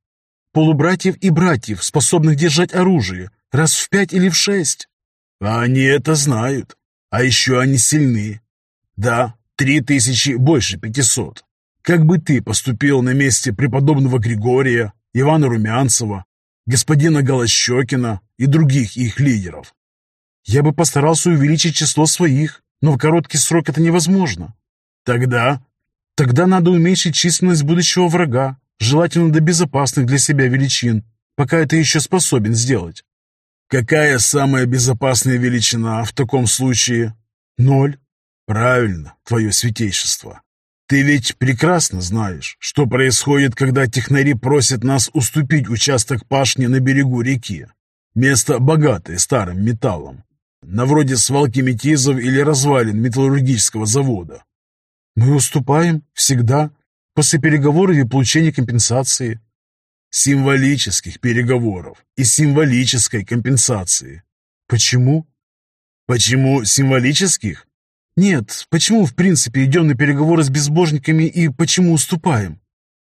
«Полубратьев и братьев, способных держать оружие, раз в пять или в шесть». А «Они это знают. А еще они сильны. Да, три тысячи больше пятисот. Как бы ты поступил на месте преподобного Григория, Ивана Румянцева, господина Голощекина и других их лидеров?» «Я бы постарался увеличить число своих, но в короткий срок это невозможно». «Тогда Тогда надо уменьшить численность будущего врага, желательно до безопасных для себя величин, пока это еще способен сделать. Какая самая безопасная величина в таком случае? Ноль. Правильно, твое святейшество. Ты ведь прекрасно знаешь, что происходит, когда технари просят нас уступить участок пашни на берегу реки. Место богатое старым металлом, на вроде свалки метизов или развалин металлургического завода. Мы уступаем всегда, после переговоров и получения компенсации. Символических переговоров и символической компенсации. Почему? Почему символических? Нет, почему в принципе идем на переговоры с безбожниками и почему уступаем?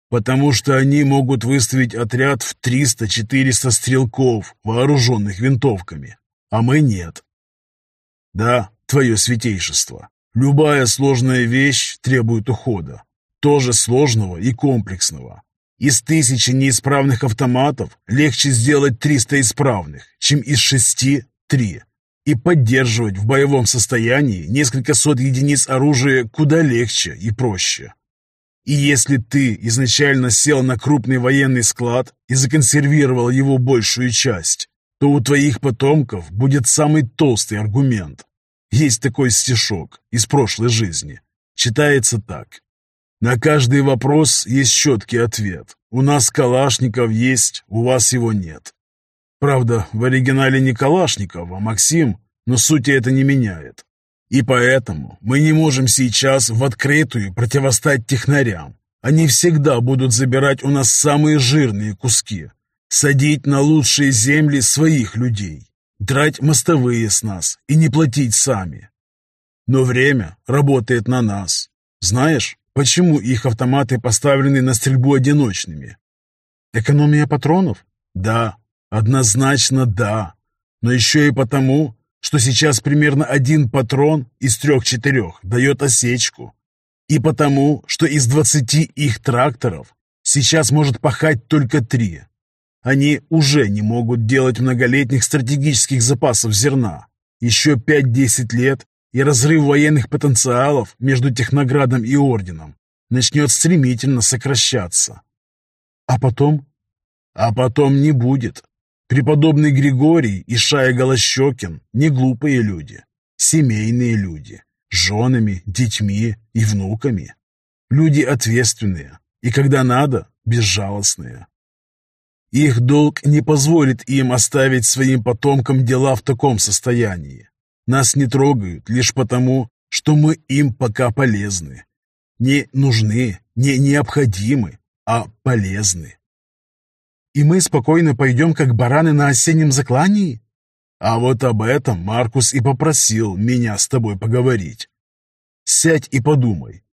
Потому что они могут выставить отряд в 300-400 стрелков, вооруженных винтовками, а мы нет. Да, твое святейшество, любая сложная вещь требует ухода, тоже сложного и комплексного. Из тысячи неисправных автоматов легче сделать 300 исправных, чем из шести – три и поддерживать в боевом состоянии несколько сот единиц оружия куда легче и проще. И если ты изначально сел на крупный военный склад и законсервировал его большую часть, то у твоих потомков будет самый толстый аргумент. Есть такой стишок из прошлой жизни. Читается так. На каждый вопрос есть четкий ответ. У нас Калашников есть, у вас его нет. Правда, в оригинале не Калашников, а Максим, но сути это не меняет. И поэтому мы не можем сейчас в открытую противостать технарям. Они всегда будут забирать у нас самые жирные куски, садить на лучшие земли своих людей, драть мостовые с нас и не платить сами. Но время работает на нас. Знаешь, почему их автоматы поставлены на стрельбу одиночными? Экономия патронов? Да, Однозначно да. Но еще и потому, что сейчас примерно один патрон из трех-четырех дает осечку. И потому, что из двадцати их тракторов сейчас может пахать только три. Они уже не могут делать многолетних стратегических запасов зерна. Еще 5-10 лет, и разрыв военных потенциалов между Техноградом и Орденом начнет стремительно сокращаться. А потом? А потом не будет. Преподобный Григорий и Шая Голощекин – не глупые люди, семейные люди, женами, детьми и внуками. Люди ответственные и, когда надо, безжалостные. Их долг не позволит им оставить своим потомкам дела в таком состоянии. Нас не трогают лишь потому, что мы им пока полезны. Не нужны, не необходимы, а полезны. И мы спокойно пойдем, как бараны на осеннем заклании? А вот об этом Маркус и попросил меня с тобой поговорить. Сядь и подумай,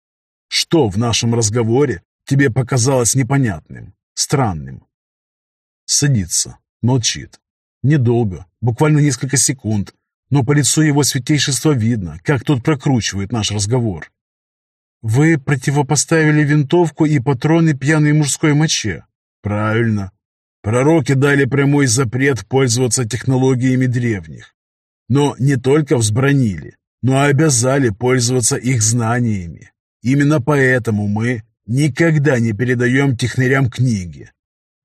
что в нашем разговоре тебе показалось непонятным, странным? Садится, молчит. Недолго, буквально несколько секунд, но по лицу его святейшества видно, как тот прокручивает наш разговор. «Вы противопоставили винтовку и патроны пьяной мужской моче?» «Правильно. Пророки дали прямой запрет пользоваться технологиями древних. Но не только взбронили, но и обязали пользоваться их знаниями. Именно поэтому мы никогда не передаем технарям книги.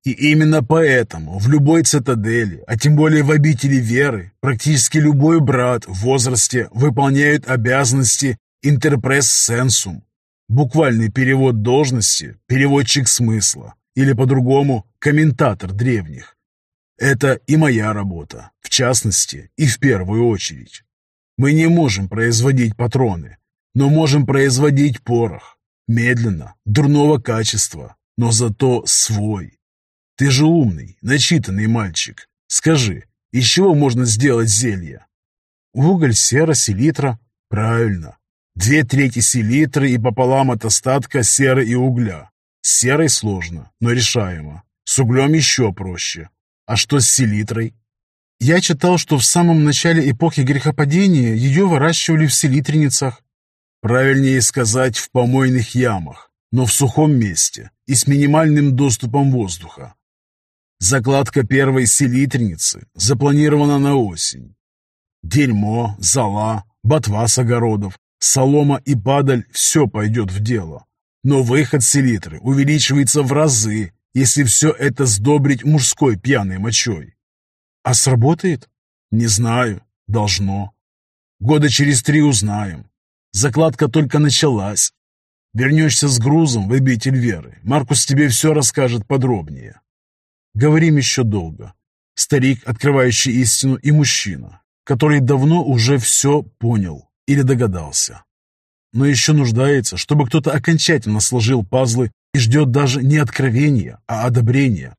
И именно поэтому в любой цитадели, а тем более в обители веры, практически любой брат в возрасте выполняет обязанности интерпресс сенсум, буквальный перевод должности, переводчик смысла или по-другому комментатор древних. Это и моя работа, в частности и в первую очередь. Мы не можем производить патроны, но можем производить порох. Медленно, дурного качества, но зато свой. Ты же умный, начитанный мальчик. Скажи, из чего можно сделать зелье? Уголь, сера, селитра. Правильно. Две трети селитры и пополам от остатка серы и угля. С серой сложно, но решаемо. С углем еще проще. А что с селитрой? Я читал, что в самом начале эпохи грехопадения ее выращивали в селитренницах. Правильнее сказать, в помойных ямах, но в сухом месте и с минимальным доступом воздуха. Закладка первой селитреницы запланирована на осень. Дерьмо, зола, ботва с огородов, солома и падаль – все пойдет в дело. Но выход селитры увеличивается в разы, если все это сдобрить мужской пьяной мочой. А сработает? Не знаю. Должно. Года через три узнаем. Закладка только началась. Вернешься с грузом в обитель веры. Маркус тебе все расскажет подробнее. Говорим еще долго. Старик, открывающий истину, и мужчина, который давно уже все понял или догадался. Но еще нуждается, чтобы кто-то окончательно сложил пазлы и ждет даже не откровения, а одобрения.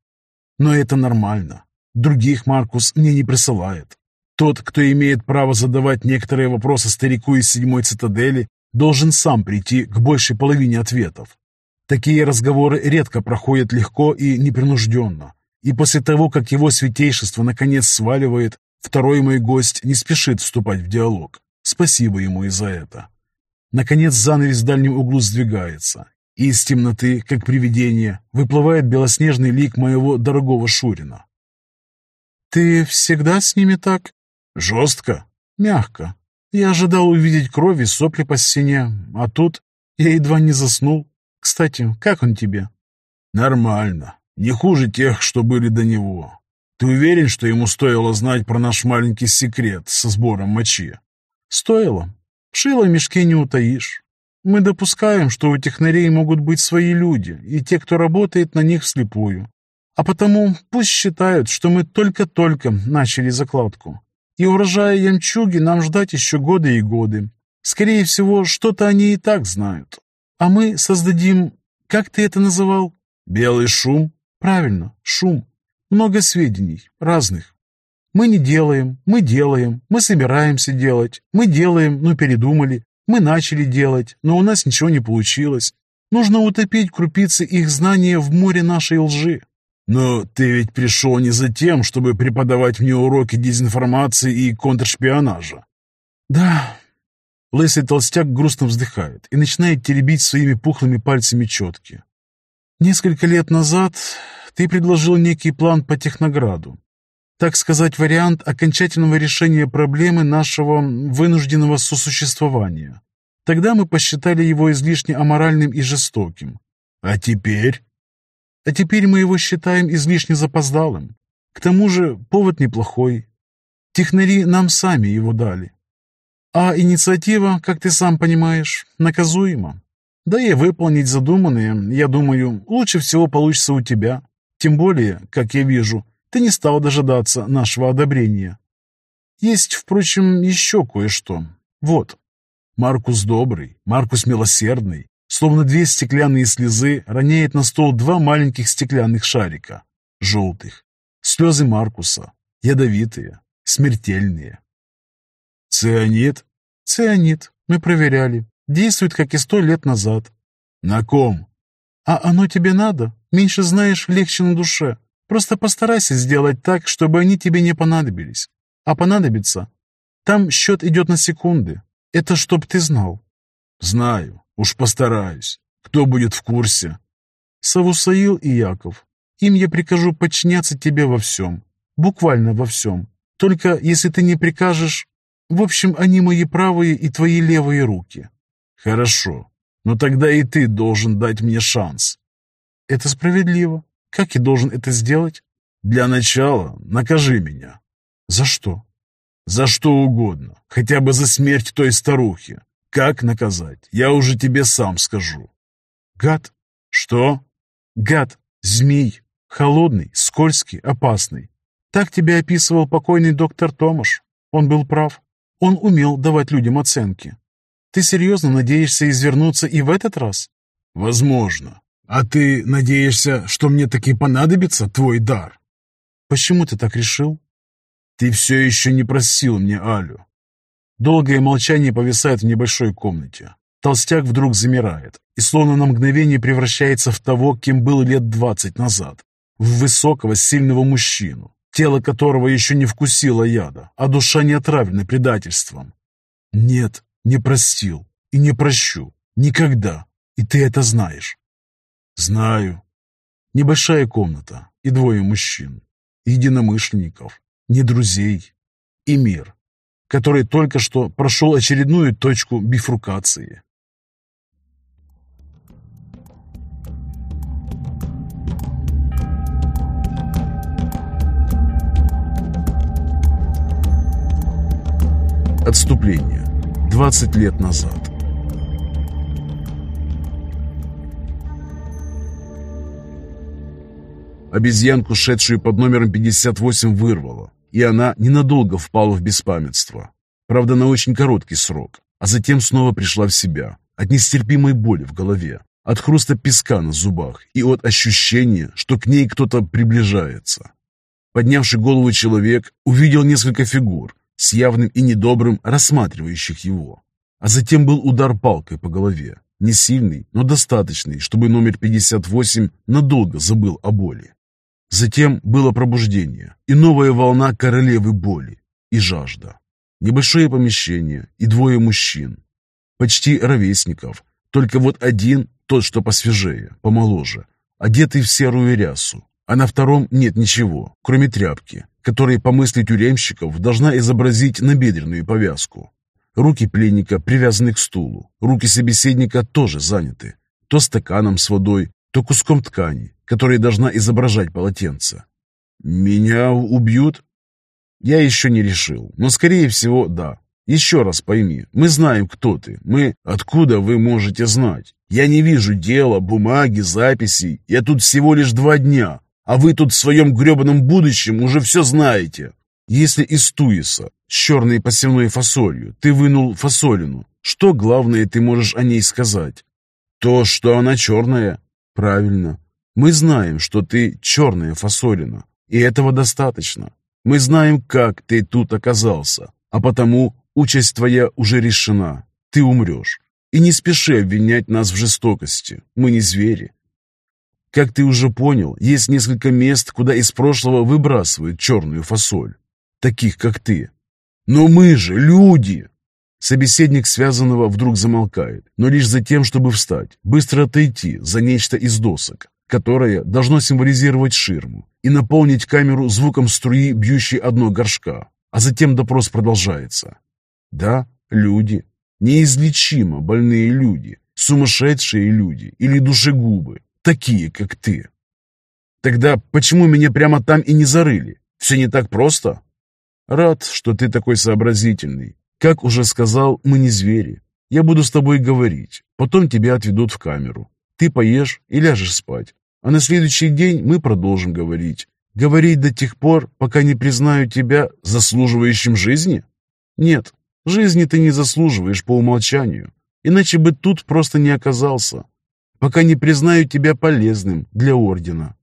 Но это нормально. Других Маркус мне не присылает. Тот, кто имеет право задавать некоторые вопросы старику из седьмой цитадели, должен сам прийти к большей половине ответов. Такие разговоры редко проходят легко и непринужденно. И после того, как его святейшество наконец сваливает, второй мой гость не спешит вступать в диалог. Спасибо ему и за это. Наконец занавес в дальнем углу сдвигается, и из темноты, как привидение, выплывает белоснежный лик моего дорогого Шурина. «Ты всегда с ними так?» «Жестко?» «Мягко. Я ожидал увидеть кровь и сопли по стене, а тут я едва не заснул. Кстати, как он тебе?» «Нормально. Не хуже тех, что были до него. Ты уверен, что ему стоило знать про наш маленький секрет со сбором мочи? Стоило. Шило в мешке не утаишь. Мы допускаем, что у технарей могут быть свои люди и те, кто работает на них вслепую. А потому пусть считают, что мы только-только начали закладку. И урожая ямчуги нам ждать еще годы и годы. Скорее всего, что-то они и так знают. А мы создадим... Как ты это называл? Белый шум? Правильно, шум. Много сведений, разных. Мы не делаем, мы делаем, мы собираемся делать, мы делаем, но передумали, мы начали делать, но у нас ничего не получилось. Нужно утопить крупицы их знания в море нашей лжи. Но ты ведь пришел не за тем, чтобы преподавать мне уроки дезинформации и контршпионажа. Да. Лысый толстяк грустно вздыхает и начинает теребить своими пухлыми пальцами четки. Несколько лет назад ты предложил некий план по Технограду. Так сказать, вариант окончательного решения проблемы нашего вынужденного сосуществования. Тогда мы посчитали его излишне аморальным и жестоким. А теперь? А теперь мы его считаем излишне запоздалым. К тому же повод неплохой. Технари нам сами его дали. А инициатива, как ты сам понимаешь, наказуема. Да и выполнить задуманное, я думаю, лучше всего получится у тебя. Тем более, как я вижу, ты не стал дожидаться нашего одобрения. Есть, впрочем, еще кое-что. Вот. Маркус добрый, Маркус милосердный, словно две стеклянные слезы, роняет на стол два маленьких стеклянных шарика, желтых. Слезы Маркуса, ядовитые, смертельные. Цианид? Цианид, мы проверяли. Действует, как и сто лет назад. На ком? А оно тебе надо? Меньше знаешь, легче на душе. Просто постарайся сделать так, чтобы они тебе не понадобились. А понадобится. Там счет идет на секунды. Это чтоб ты знал. Знаю. Уж постараюсь. Кто будет в курсе? Савусаил и Яков. Им я прикажу подчиняться тебе во всем. Буквально во всем. Только если ты не прикажешь... В общем, они мои правые и твои левые руки. Хорошо, но тогда и ты должен дать мне шанс. Это справедливо. Как я должен это сделать? Для начала накажи меня. За что? За что угодно, хотя бы за смерть той старухи. Как наказать, я уже тебе сам скажу. Гад. Что? Гад, змей, холодный, скользкий, опасный. Так тебя описывал покойный доктор Томаш. Он был прав. Он умел давать людям оценки. Ты серьезно надеешься извернуться и в этот раз? Возможно. А ты надеешься, что мне таки понадобится твой дар? Почему ты так решил? Ты все еще не просил мне Алю. Долгое молчание повисает в небольшой комнате. Толстяк вдруг замирает и словно на мгновение превращается в того, кем был лет двадцать назад. В высокого, сильного мужчину, тело которого еще не вкусило яда, а душа не отравлена предательством. Нет, не простил и не прощу. Никогда. И ты это знаешь. Знаю. Небольшая комната и двое мужчин. Единомышленников, не друзей. И мир, который только что прошел очередную точку бифрукации. Отступление. 20 лет назад. Обезьянку, шедшую под номером 58, вырвало, и она ненадолго впала в беспамятство. Правда, на очень короткий срок, а затем снова пришла в себя от нестерпимой боли в голове, от хруста песка на зубах и от ощущения, что к ней кто-то приближается. Поднявший голову человек увидел несколько фигур, с явным и недобрым рассматривающих его. А затем был удар палкой по голове, не сильный, но достаточный, чтобы номер 58 надолго забыл о боли. Затем было пробуждение и новая волна королевы боли и жажда. Небольшое помещение и двое мужчин, почти ровесников, только вот один, тот, что посвежее, помоложе, одетый в серую рясу, а на втором нет ничего, кроме тряпки, которая, по мысли тюремщиков, должна изобразить набедренную повязку. Руки пленника привязаны к стулу, руки собеседника тоже заняты, то стаканом с водой, то куском ткани, которая должна изображать полотенце. «Меня убьют?» Я еще не решил, но, скорее всего, да. Еще раз пойми, мы знаем, кто ты. Мы... Откуда вы можете знать? Я не вижу дела, бумаги, записей. Я тут всего лишь два дня, а вы тут в своем гребаном будущем уже все знаете. Если из туиса с черной посевной фасолью ты вынул фасолину, что главное ты можешь о ней сказать? То, что она черная. Правильно. Мы знаем, что ты черная фасолина, и этого достаточно. Мы знаем, как ты тут оказался, а потому участь твоя уже решена. Ты умрешь. И не спеши обвинять нас в жестокости. Мы не звери. Как ты уже понял, есть несколько мест, куда из прошлого выбрасывают черную фасоль. Таких, как ты. Но мы же люди! Собеседник связанного вдруг замолкает, но лишь за тем, чтобы встать, быстро отойти за нечто из досок, которое должно символизировать ширму и наполнить камеру звуком струи, бьющей одно горшка. А затем допрос продолжается. Да, люди. Неизлечимо больные люди. Сумасшедшие люди или душегубы. Такие, как ты. Тогда почему меня прямо там и не зарыли? Все не так просто? Рад, что ты такой сообразительный. Как уже сказал, мы не звери. Я буду с тобой говорить. Потом тебя отведут в камеру. Ты поешь и ляжешь спать. А на следующий день мы продолжим говорить. Говорить до тех пор, пока не признаю тебя заслуживающим жизни? Нет, жизни ты не заслуживаешь по умолчанию. Иначе бы тут просто не оказался. Пока не признаю тебя полезным для Ордена.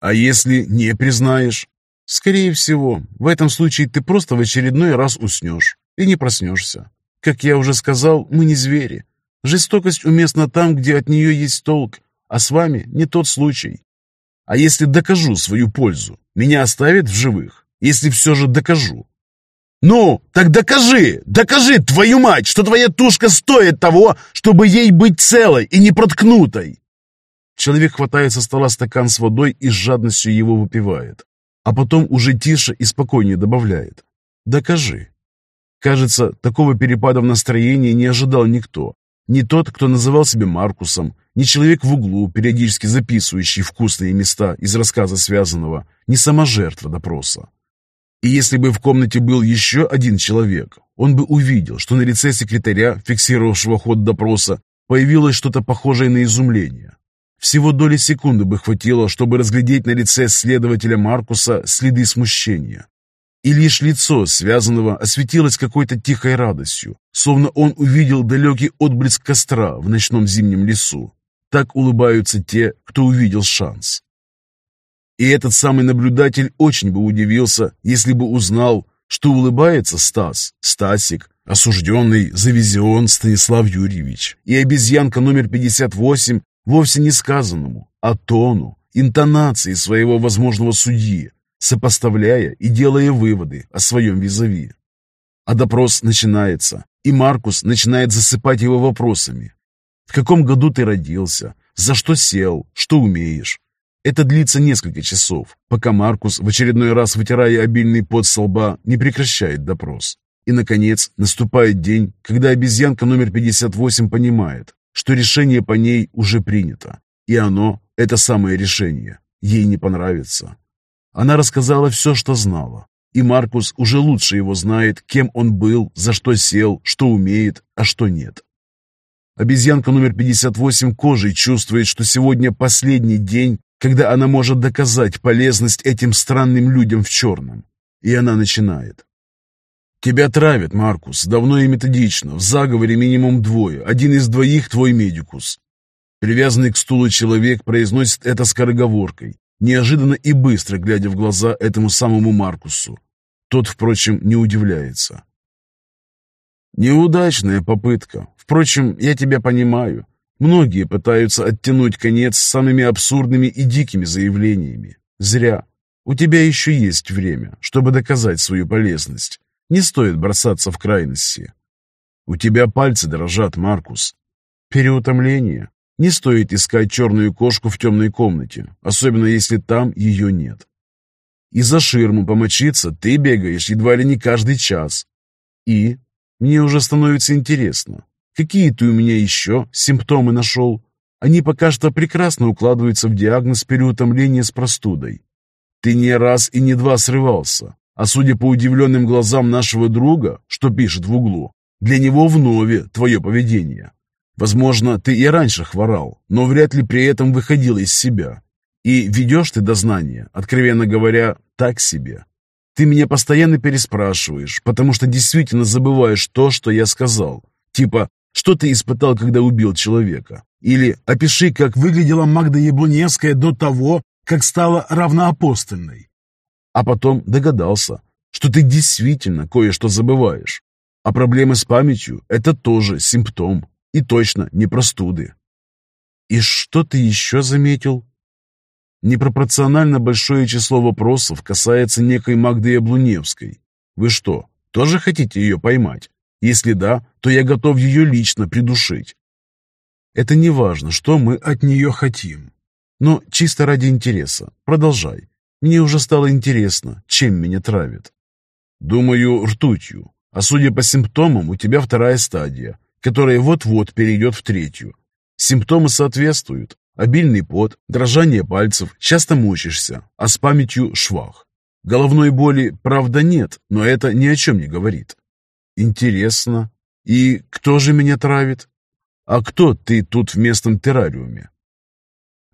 А если не признаешь? Скорее всего, в этом случае ты просто в очередной раз уснешь и не проснешься. Как я уже сказал, мы не звери. Жестокость уместна там, где от нее есть толк, а с вами не тот случай. А если докажу свою пользу, меня оставят в живых? Если все же докажу? Ну, так докажи, докажи, твою мать, что твоя тушка стоит того, чтобы ей быть целой и не проткнутой. Человек хватает со стола стакан с водой и с жадностью его выпивает, а потом уже тише и спокойнее добавляет. Докажи. Кажется, такого перепада в настроении не ожидал никто, не тот, кто называл себя Маркусом, не человек в углу, периодически записывающий вкусные места из рассказа связанного, не сама жертва допроса. И если бы в комнате был еще один человек, он бы увидел, что на лице секретаря, фиксировавшего ход допроса, появилось что-то похожее на изумление. Всего доли секунды бы хватило, чтобы разглядеть на лице следователя Маркуса следы смущения, и лишь лицо связанного осветилось какой-то тихой радостью, словно он увидел далекий отблеск костра в ночном зимнем лесу. Так улыбаются те, кто увидел шанс. И этот самый наблюдатель очень бы удивился, если бы узнал, что улыбается Стас, Стасик, осужденный за визион Станислав Юрьевич, и обезьянка номер 58 вовсе не сказанному, а тону, интонации своего возможного судьи, сопоставляя и делая выводы о своем визави. А допрос начинается, и Маркус начинает засыпать его вопросами. В каком году ты родился? За что сел? Что умеешь? Это длится несколько часов, пока Маркус, в очередной раз вытирая обильный пот со лба, не прекращает допрос. И, наконец, наступает день, когда обезьянка номер 58 понимает, что решение по ней уже принято. И оно, это самое решение, ей не понравится. Она рассказала все, что знала. И Маркус уже лучше его знает, кем он был, за что сел, что умеет, а что нет. Обезьянка номер 58 кожей чувствует, что сегодня последний день, когда она может доказать полезность этим странным людям в черном. И она начинает. «Тебя травят, Маркус, давно и методично, в заговоре минимум двое, один из двоих твой медикус». Привязанный к стулу человек произносит это скороговоркой, неожиданно и быстро глядя в глаза этому самому Маркусу. Тот, впрочем, не удивляется. Неудачная попытка. Впрочем, я тебя понимаю. Многие пытаются оттянуть конец самыми абсурдными и дикими заявлениями. Зря. У тебя еще есть время, чтобы доказать свою полезность. Не стоит бросаться в крайности. У тебя пальцы дрожат, Маркус. Переутомление. Не стоит искать черную кошку в темной комнате, особенно если там ее нет. И за ширму помочиться ты бегаешь едва ли не каждый час. И мне уже становится интересно, какие ты у меня еще симптомы нашел? Они пока что прекрасно укладываются в диагноз переутомления с простудой. Ты не раз и не два срывался, а судя по удивленным глазам нашего друга, что пишет в углу, для него вновь твое поведение. Возможно, ты и раньше хворал, но вряд ли при этом выходил из себя. И ведешь ты дознание, откровенно говоря, так себе. Ты меня постоянно переспрашиваешь, потому что действительно забываешь то, что я сказал. Типа, что ты испытал, когда убил человека? Или опиши, как выглядела Магда Яблоневская до того, как стала равноапостольной. А потом догадался, что ты действительно кое-что забываешь. А проблемы с памятью – это тоже симптом. И точно не простуды. И что ты еще заметил? Непропорционально большое число вопросов касается некой Магды Яблуневской. Вы что, тоже хотите ее поймать? Если да, то я готов ее лично придушить. Это не важно, что мы от нее хотим. Но чисто ради интереса. Продолжай. Мне уже стало интересно, чем меня травят. Думаю, ртутью. А судя по симптомам, у тебя вторая стадия, которая вот-вот перейдет в третью. Симптомы соответствуют. Обильный пот, дрожание пальцев, часто мучишься, а с памятью швах. Головной боли, правда, нет, но это ни о чем не говорит. Интересно. И кто же меня травит? А кто ты тут в местном террариуме?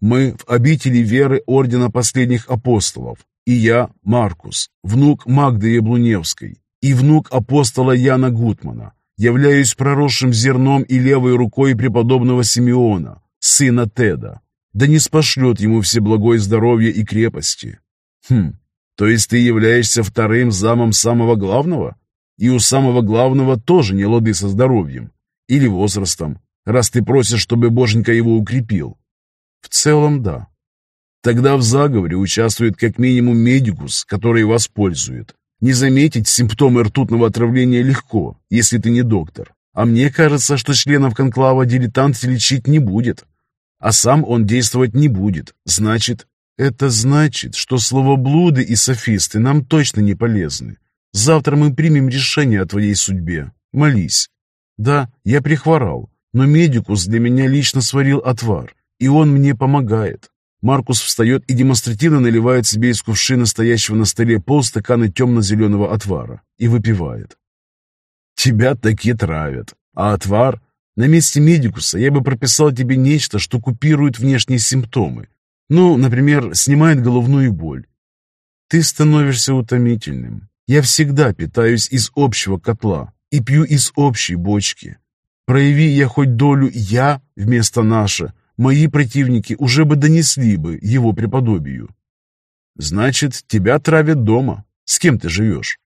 Мы в обители веры Ордена Последних Апостолов, и я, Маркус, внук Магды Яблуневской и внук апостола Яна Гутмана, являюсь проросшим зерном и левой рукой преподобного Симеона, сына Теда. Да не спошлет ему всеблагое здоровье и крепости. Хм, то есть ты являешься вторым замом самого главного? И у самого главного тоже не лады со здоровьем. Или возрастом, раз ты просишь, чтобы боженька его укрепил. В целом, да. Тогда в заговоре участвует как минимум медикус, который вас пользует. Не заметить симптомы ртутного отравления легко, если ты не доктор. А мне кажется, что членов конклава дилетант лечить не будет. А сам он действовать не будет. Значит, это значит, что словоблуды и софисты нам точно не полезны. Завтра мы примем решение о твоей судьбе. Молись. Да, я прихворал, но медикус для меня лично сварил отвар, и он мне помогает. Маркус встает и демонстративно наливает себе из кувшина, стоящего на столе, полстакана темно-зеленого отвара и выпивает. Тебя таки травят, а отвар... На месте медикуса я бы прописал тебе нечто, что купирует внешние симптомы. Ну, например, снимает головную боль. Ты становишься утомительным. Я всегда питаюсь из общего котла и пью из общей бочки. Прояви я хоть долю «я» вместо «наше», мои противники уже бы донесли бы его преподобию. Значит, тебя травят дома. С кем ты живешь?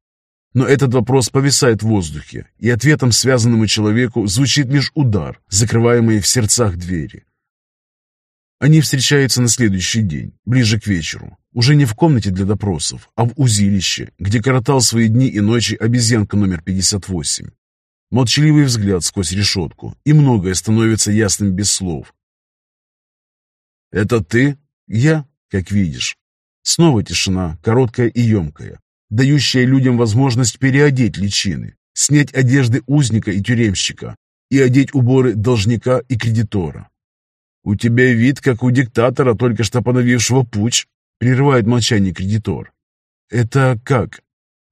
Но этот вопрос повисает в воздухе, и ответом связанному человеку звучит лишь удар, закрываемый в сердцах двери. Они встречаются на следующий день, ближе к вечеру, уже не в комнате для допросов, а в узилище, где коротал свои дни и ночи обезьянка номер 58. Молчаливый взгляд сквозь решетку, и многое становится ясным без слов, «Это ты?» «Я, как видишь». Снова тишина, короткая и емкая, дающая людям возможность переодеть личины, снять одежды узника и тюремщика и одеть уборы должника и кредитора. «У тебя вид, как у диктатора, только что поновившего путь», — прерывает молчание кредитор. «Это как?»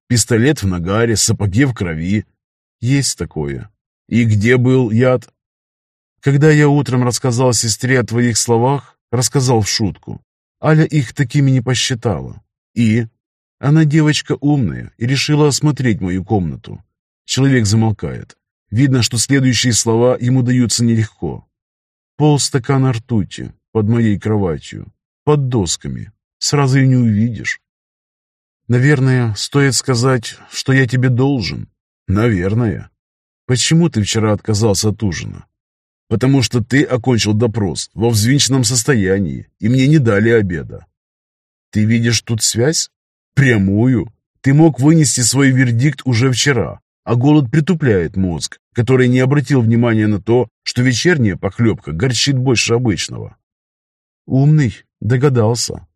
Пистолет в нагаре, сапоги в крови. Есть такое. И где был яд? Когда я утром рассказал сестре о твоих словах, рассказал в шутку, Аля их такими не посчитала. И? Она девочка умная и решила осмотреть мою комнату. Человек замолкает. Видно, что следующие слова ему даются нелегко. Пол стакана ртути под моей кроватью, под досками. Сразу и не увидишь. Наверное, стоит сказать, что я тебе должен. Наверное. Почему ты вчера отказался от ужина? Потому что ты окончил допрос во взвинченном состоянии, и мне не дали обеда. Ты видишь тут связь? Прямую. Ты мог вынести свой вердикт уже вчера, а голод притупляет мозг, который не обратил внимания на то, что вечерняя похлебка горчит больше обычного. Умный, догадался.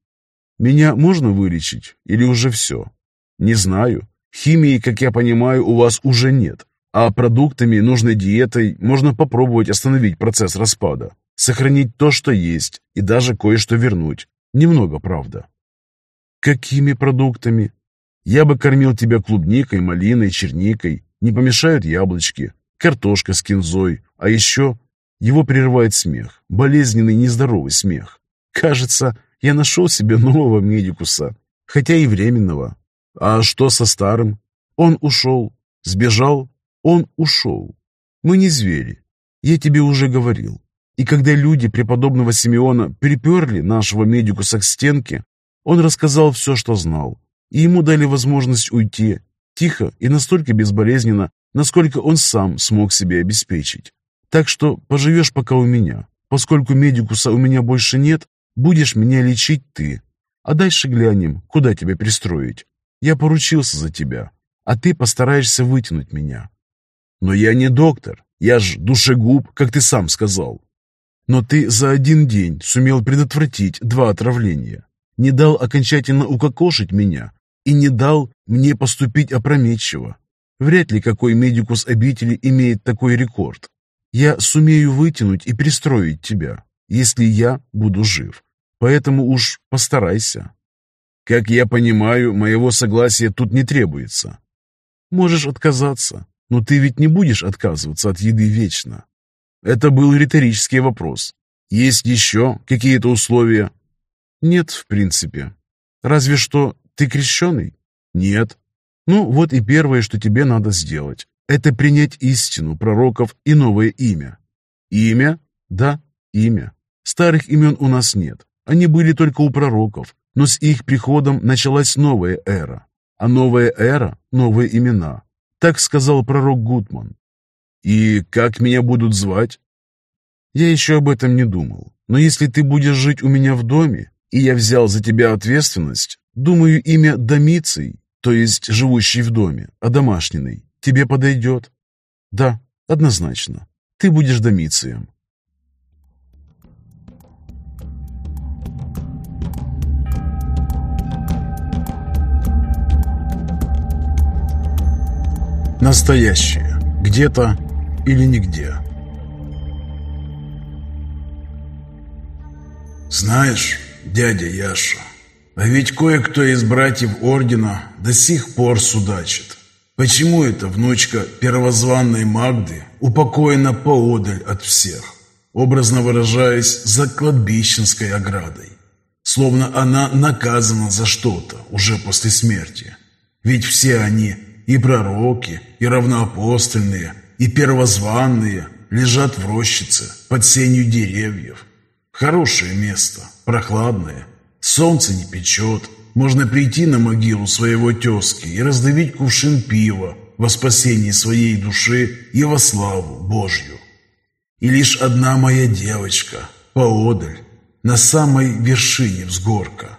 Меня можно вылечить или уже все? Не знаю. Химии, как я понимаю, у вас уже нет. А продуктами, нужной диетой можно попробовать остановить процесс распада, сохранить то, что есть, и даже кое-что вернуть. Немного, правда. Какими продуктами? Я бы кормил тебя клубникой, малиной, черникой. Не помешают яблочки, картошка с кинзой. А еще его прерывает смех, болезненный, нездоровый смех. Кажется, я нашел себе нового медикуса, хотя и временного. А что со старым? Он ушел. Сбежал? Он ушел. Мы не звери. Я тебе уже говорил. И когда люди преподобного Симеона приперли нашего медикуса к стенке, он рассказал все, что знал, и ему дали возможность уйти, тихо и настолько безболезненно, насколько он сам смог себе обеспечить. Так что поживешь пока у меня. Поскольку медикуса у меня больше нет, будешь меня лечить ты. А дальше глянем, куда тебя пристроить. Я поручился за тебя, а ты постараешься вытянуть меня. Но я не доктор, я ж душегуб, как ты сам сказал. Но ты за один день сумел предотвратить два отравления, не дал окончательно укокошить меня и не дал мне поступить опрометчиво. Вряд ли какой медикус обители имеет такой рекорд. Я сумею вытянуть и пристроить тебя, если я буду жив. Поэтому уж постарайся. Как я понимаю, моего согласия тут не требуется. Можешь отказаться, но ты ведь не будешь отказываться от еды вечно. Это был риторический вопрос. Есть еще какие-то условия? Нет, в принципе. Разве что ты крещеный? Нет. Ну, вот и первое, что тебе надо сделать. Это принять истину пророков и новое имя. Имя? Да, имя. Старых имен у нас нет. Они были только у пророков, но с их приходом началась новая эра. А новая эра – новые имена. Так сказал пророк Гутман. И как меня будут звать? Я еще об этом не думал. Но если ты будешь жить у меня в доме, и я взял за тебя ответственность, Думаю, имя Домиций, то есть живущий в доме, а домашний, тебе подойдет. Да, однозначно. Ты будешь Домицием. Настоящее. Где-то или нигде. Знаешь, дядя Яша, а ведь кое-кто из братьев Ордена до сих пор судачит. Почему эта внучка первозванной Магды упокоена поодаль от всех, образно выражаясь, за кладбищенской оградой? Словно она наказана за что-то уже после смерти. Ведь все они, и пророки, и равноапостольные, и первозванные, лежат в рощице под сенью деревьев. Хорошее место, прохладное, Солнце не печет. Можно прийти на могилу своего тезки и раздавить кувшин пива во спасении своей души и во славу Божью. И лишь одна моя девочка, поодаль, на самой вершине взгорка.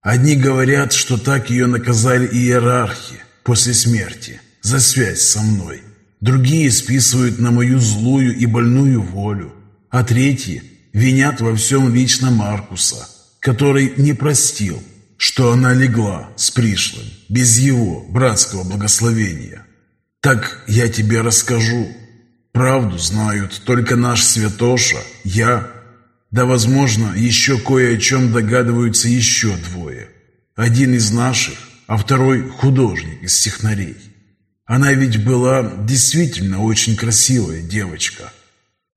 Одни говорят, что так ее наказали иерархи после смерти за связь со мной. Другие списывают на мою злую и больную волю, а третьи винят во всем лично Маркуса – который не простил, что она легла с пришлым, без его братского благословения. Так я тебе расскажу. Правду знают только наш святоша, я, да, возможно, еще кое о чем догадываются еще двое. Один из наших, а второй художник из технарей. Она ведь была действительно очень красивая девочка.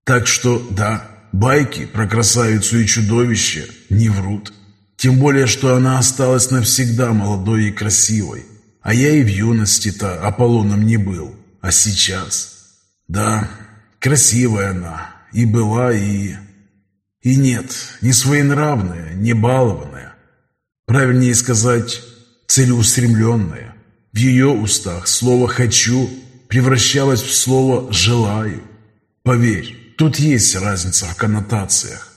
Так что, да, байки про красавицу и чудовище не врут. Тем более, что она осталась навсегда молодой и красивой. А я и в юности-то Аполлоном не был. А сейчас? Да, красивая она. И была, и... И нет, не своенравная, не балованная. Правильнее сказать, целеустремленная. В ее устах слово «хочу» превращалось в слово «желаю». Поверь, тут есть разница в коннотациях.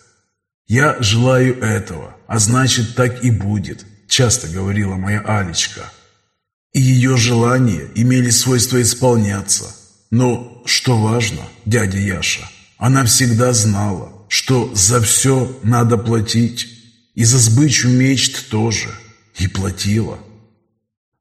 «Я желаю этого, а значит, так и будет», – часто говорила моя Алечка. И ее желания имели свойство исполняться. Но, что важно, дядя Яша, она всегда знала, что за все надо платить, и за сбычу мечт тоже, и платила.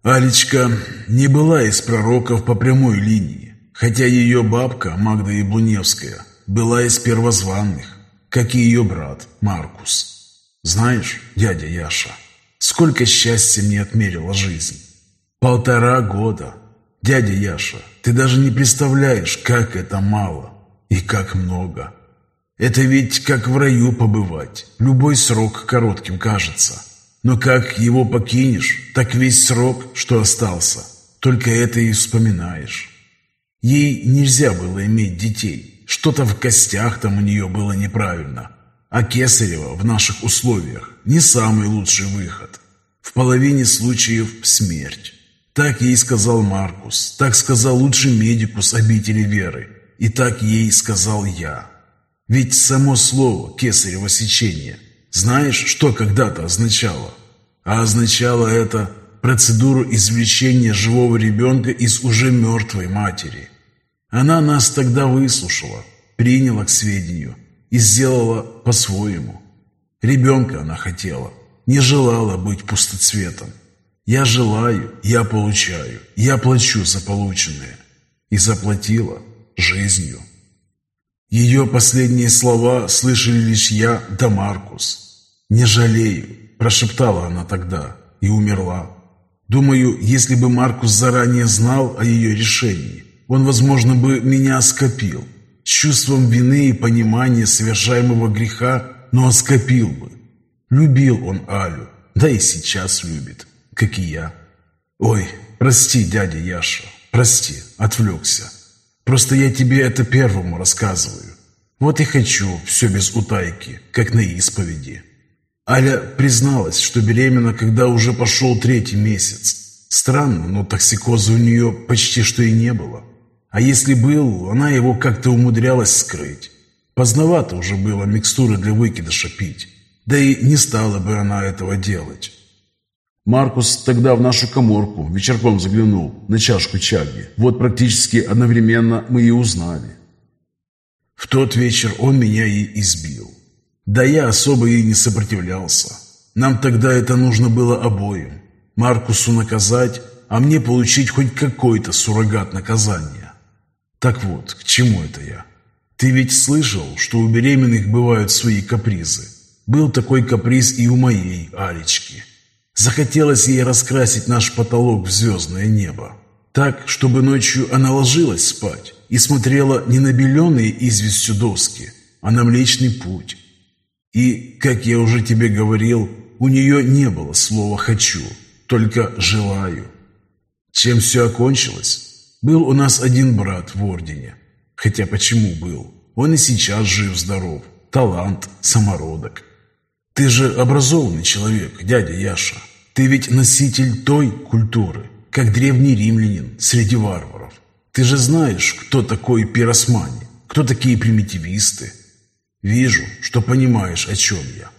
Алечка не была из пророков по прямой линии, хотя ее бабка Магда Яблуневская была из первозванных, как и ее брат Маркус. Знаешь, дядя Яша, сколько счастья мне отмерила жизнь. Полтора года. Дядя Яша, ты даже не представляешь, как это мало и как много. Это ведь как в раю побывать. Любой срок коротким кажется. Но как его покинешь, так весь срок, что остался, только это и вспоминаешь. Ей нельзя было иметь детей. Что-то в костях там у нее было неправильно. А Кесарева в наших условиях не самый лучший выход. В половине случаев смерть. Так ей сказал Маркус, так сказал лучший медикус обители веры, и так ей сказал я. Ведь само слово «кесарево сечение» Знаешь, что когда-то означало? А означало это процедуру извлечения живого ребенка из уже мертвой матери. Она нас тогда выслушала, приняла к сведению и сделала по-своему. Ребенка она хотела, не желала быть пустоцветом. Я желаю, я получаю, я плачу за полученное. И заплатила жизнью. Ее последние слова слышали лишь я да Маркус. «Не жалею», – прошептала она тогда и умерла. Думаю, если бы Маркус заранее знал о ее решении, он, возможно, бы меня оскопил. С чувством вины и понимания совершаемого греха, но оскопил бы. Любил он Алю, да и сейчас любит, как и я. Ой, прости, дядя Яша, прости, отвлекся. Просто я тебе это первому рассказываю. Вот и хочу все без утайки, как на исповеди. Аля призналась, что беременна, когда уже пошел третий месяц. Странно, но токсикоза у нее почти что и не было. А если был, она его как-то умудрялась скрыть. Поздновато уже было микстуры для выкидыша пить. Да и не стала бы она этого делать. Маркус тогда в нашу коморку вечерком заглянул на чашку чаги. Вот практически одновременно мы и узнали. В тот вечер он меня и избил. Да я особо и не сопротивлялся. Нам тогда это нужно было обоим. Маркусу наказать, а мне получить хоть какой-то суррогат наказания. Так вот, к чему это я? Ты ведь слышал, что у беременных бывают свои капризы. Был такой каприз и у моей Алечки. Захотелось ей раскрасить наш потолок в звездное небо. Так, чтобы ночью она ложилась спать и смотрела не на беленые известью доски, а на Млечный Путь, и, как я уже тебе говорил, у нее не было слова «хочу», только «желаю». Чем все окончилось? Был у нас один брат в ордене. Хотя почему был? Он и сейчас жив-здоров. Талант, самородок. Ты же образованный человек, дядя Яша. Ты ведь носитель той культуры, как древний римлянин среди варваров. Ты же знаешь, кто такой пиросмани, кто такие примитивисты, Вижу, что понимаешь, о чем я.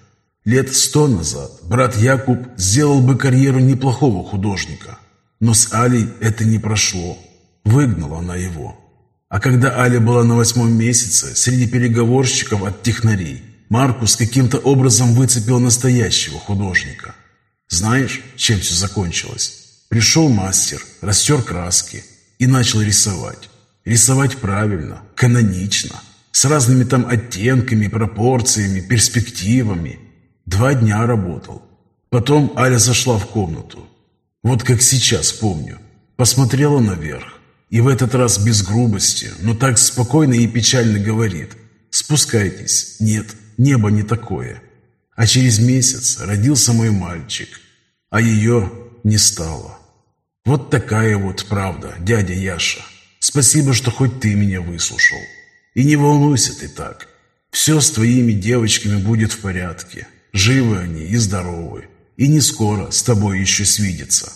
Лет сто назад брат Якуб сделал бы карьеру неплохого художника. Но с Алей это не прошло. Выгнала она его. А когда Аля была на восьмом месяце, среди переговорщиков от технарей, Маркус каким-то образом выцепил настоящего художника. Знаешь, чем все закончилось? Пришел мастер, растер краски и начал рисовать. Рисовать правильно, канонично – с разными там оттенками, пропорциями, перспективами. Два дня работал. Потом Аля зашла в комнату. Вот как сейчас помню. Посмотрела наверх. И в этот раз без грубости, но так спокойно и печально говорит. Спускайтесь. Нет, небо не такое. А через месяц родился мой мальчик. А ее не стало. Вот такая вот правда, дядя Яша. Спасибо, что хоть ты меня выслушал. И не волнуйся ты так. Все с твоими девочками будет в порядке. Живы они и здоровы. И не скоро с тобой еще свидеться.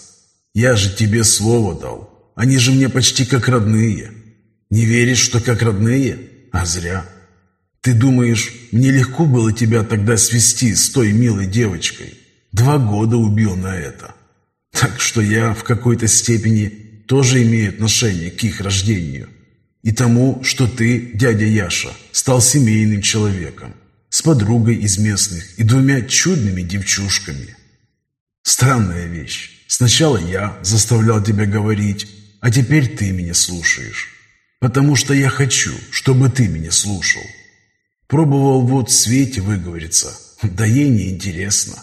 Я же тебе слово дал. Они же мне почти как родные. Не веришь, что как родные? А зря. Ты думаешь, мне легко было тебя тогда свести с той милой девочкой? Два года убил на это. Так что я в какой-то степени тоже имею отношение к их рождению. И тому, что ты, дядя Яша, стал семейным человеком, с подругой из местных и двумя чудными девчушками. Странная вещь. Сначала я заставлял тебя говорить, а теперь ты меня слушаешь. Потому что я хочу, чтобы ты меня слушал. Пробовал вот Свете выговориться, да ей не интересно.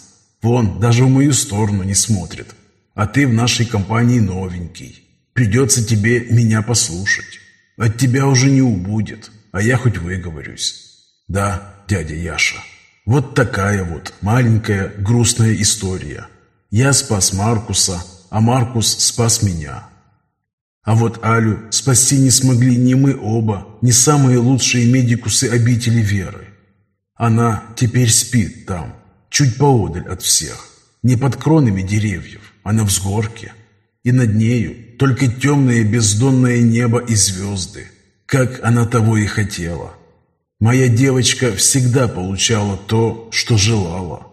Вон, даже в мою сторону не смотрит. А ты в нашей компании новенький. Придется тебе меня послушать. От тебя уже не убудет, а я хоть выговорюсь. Да, дядя Яша, вот такая вот маленькая грустная история. Я спас Маркуса, а Маркус спас меня. А вот Алю спасти не смогли ни мы оба, ни самые лучшие медикусы обители веры. Она теперь спит там, чуть поодаль от всех, не под кронами деревьев, а на взгорке. И над нею только темное бездонное небо и звезды, как она того и хотела. Моя девочка всегда получала то, что желала.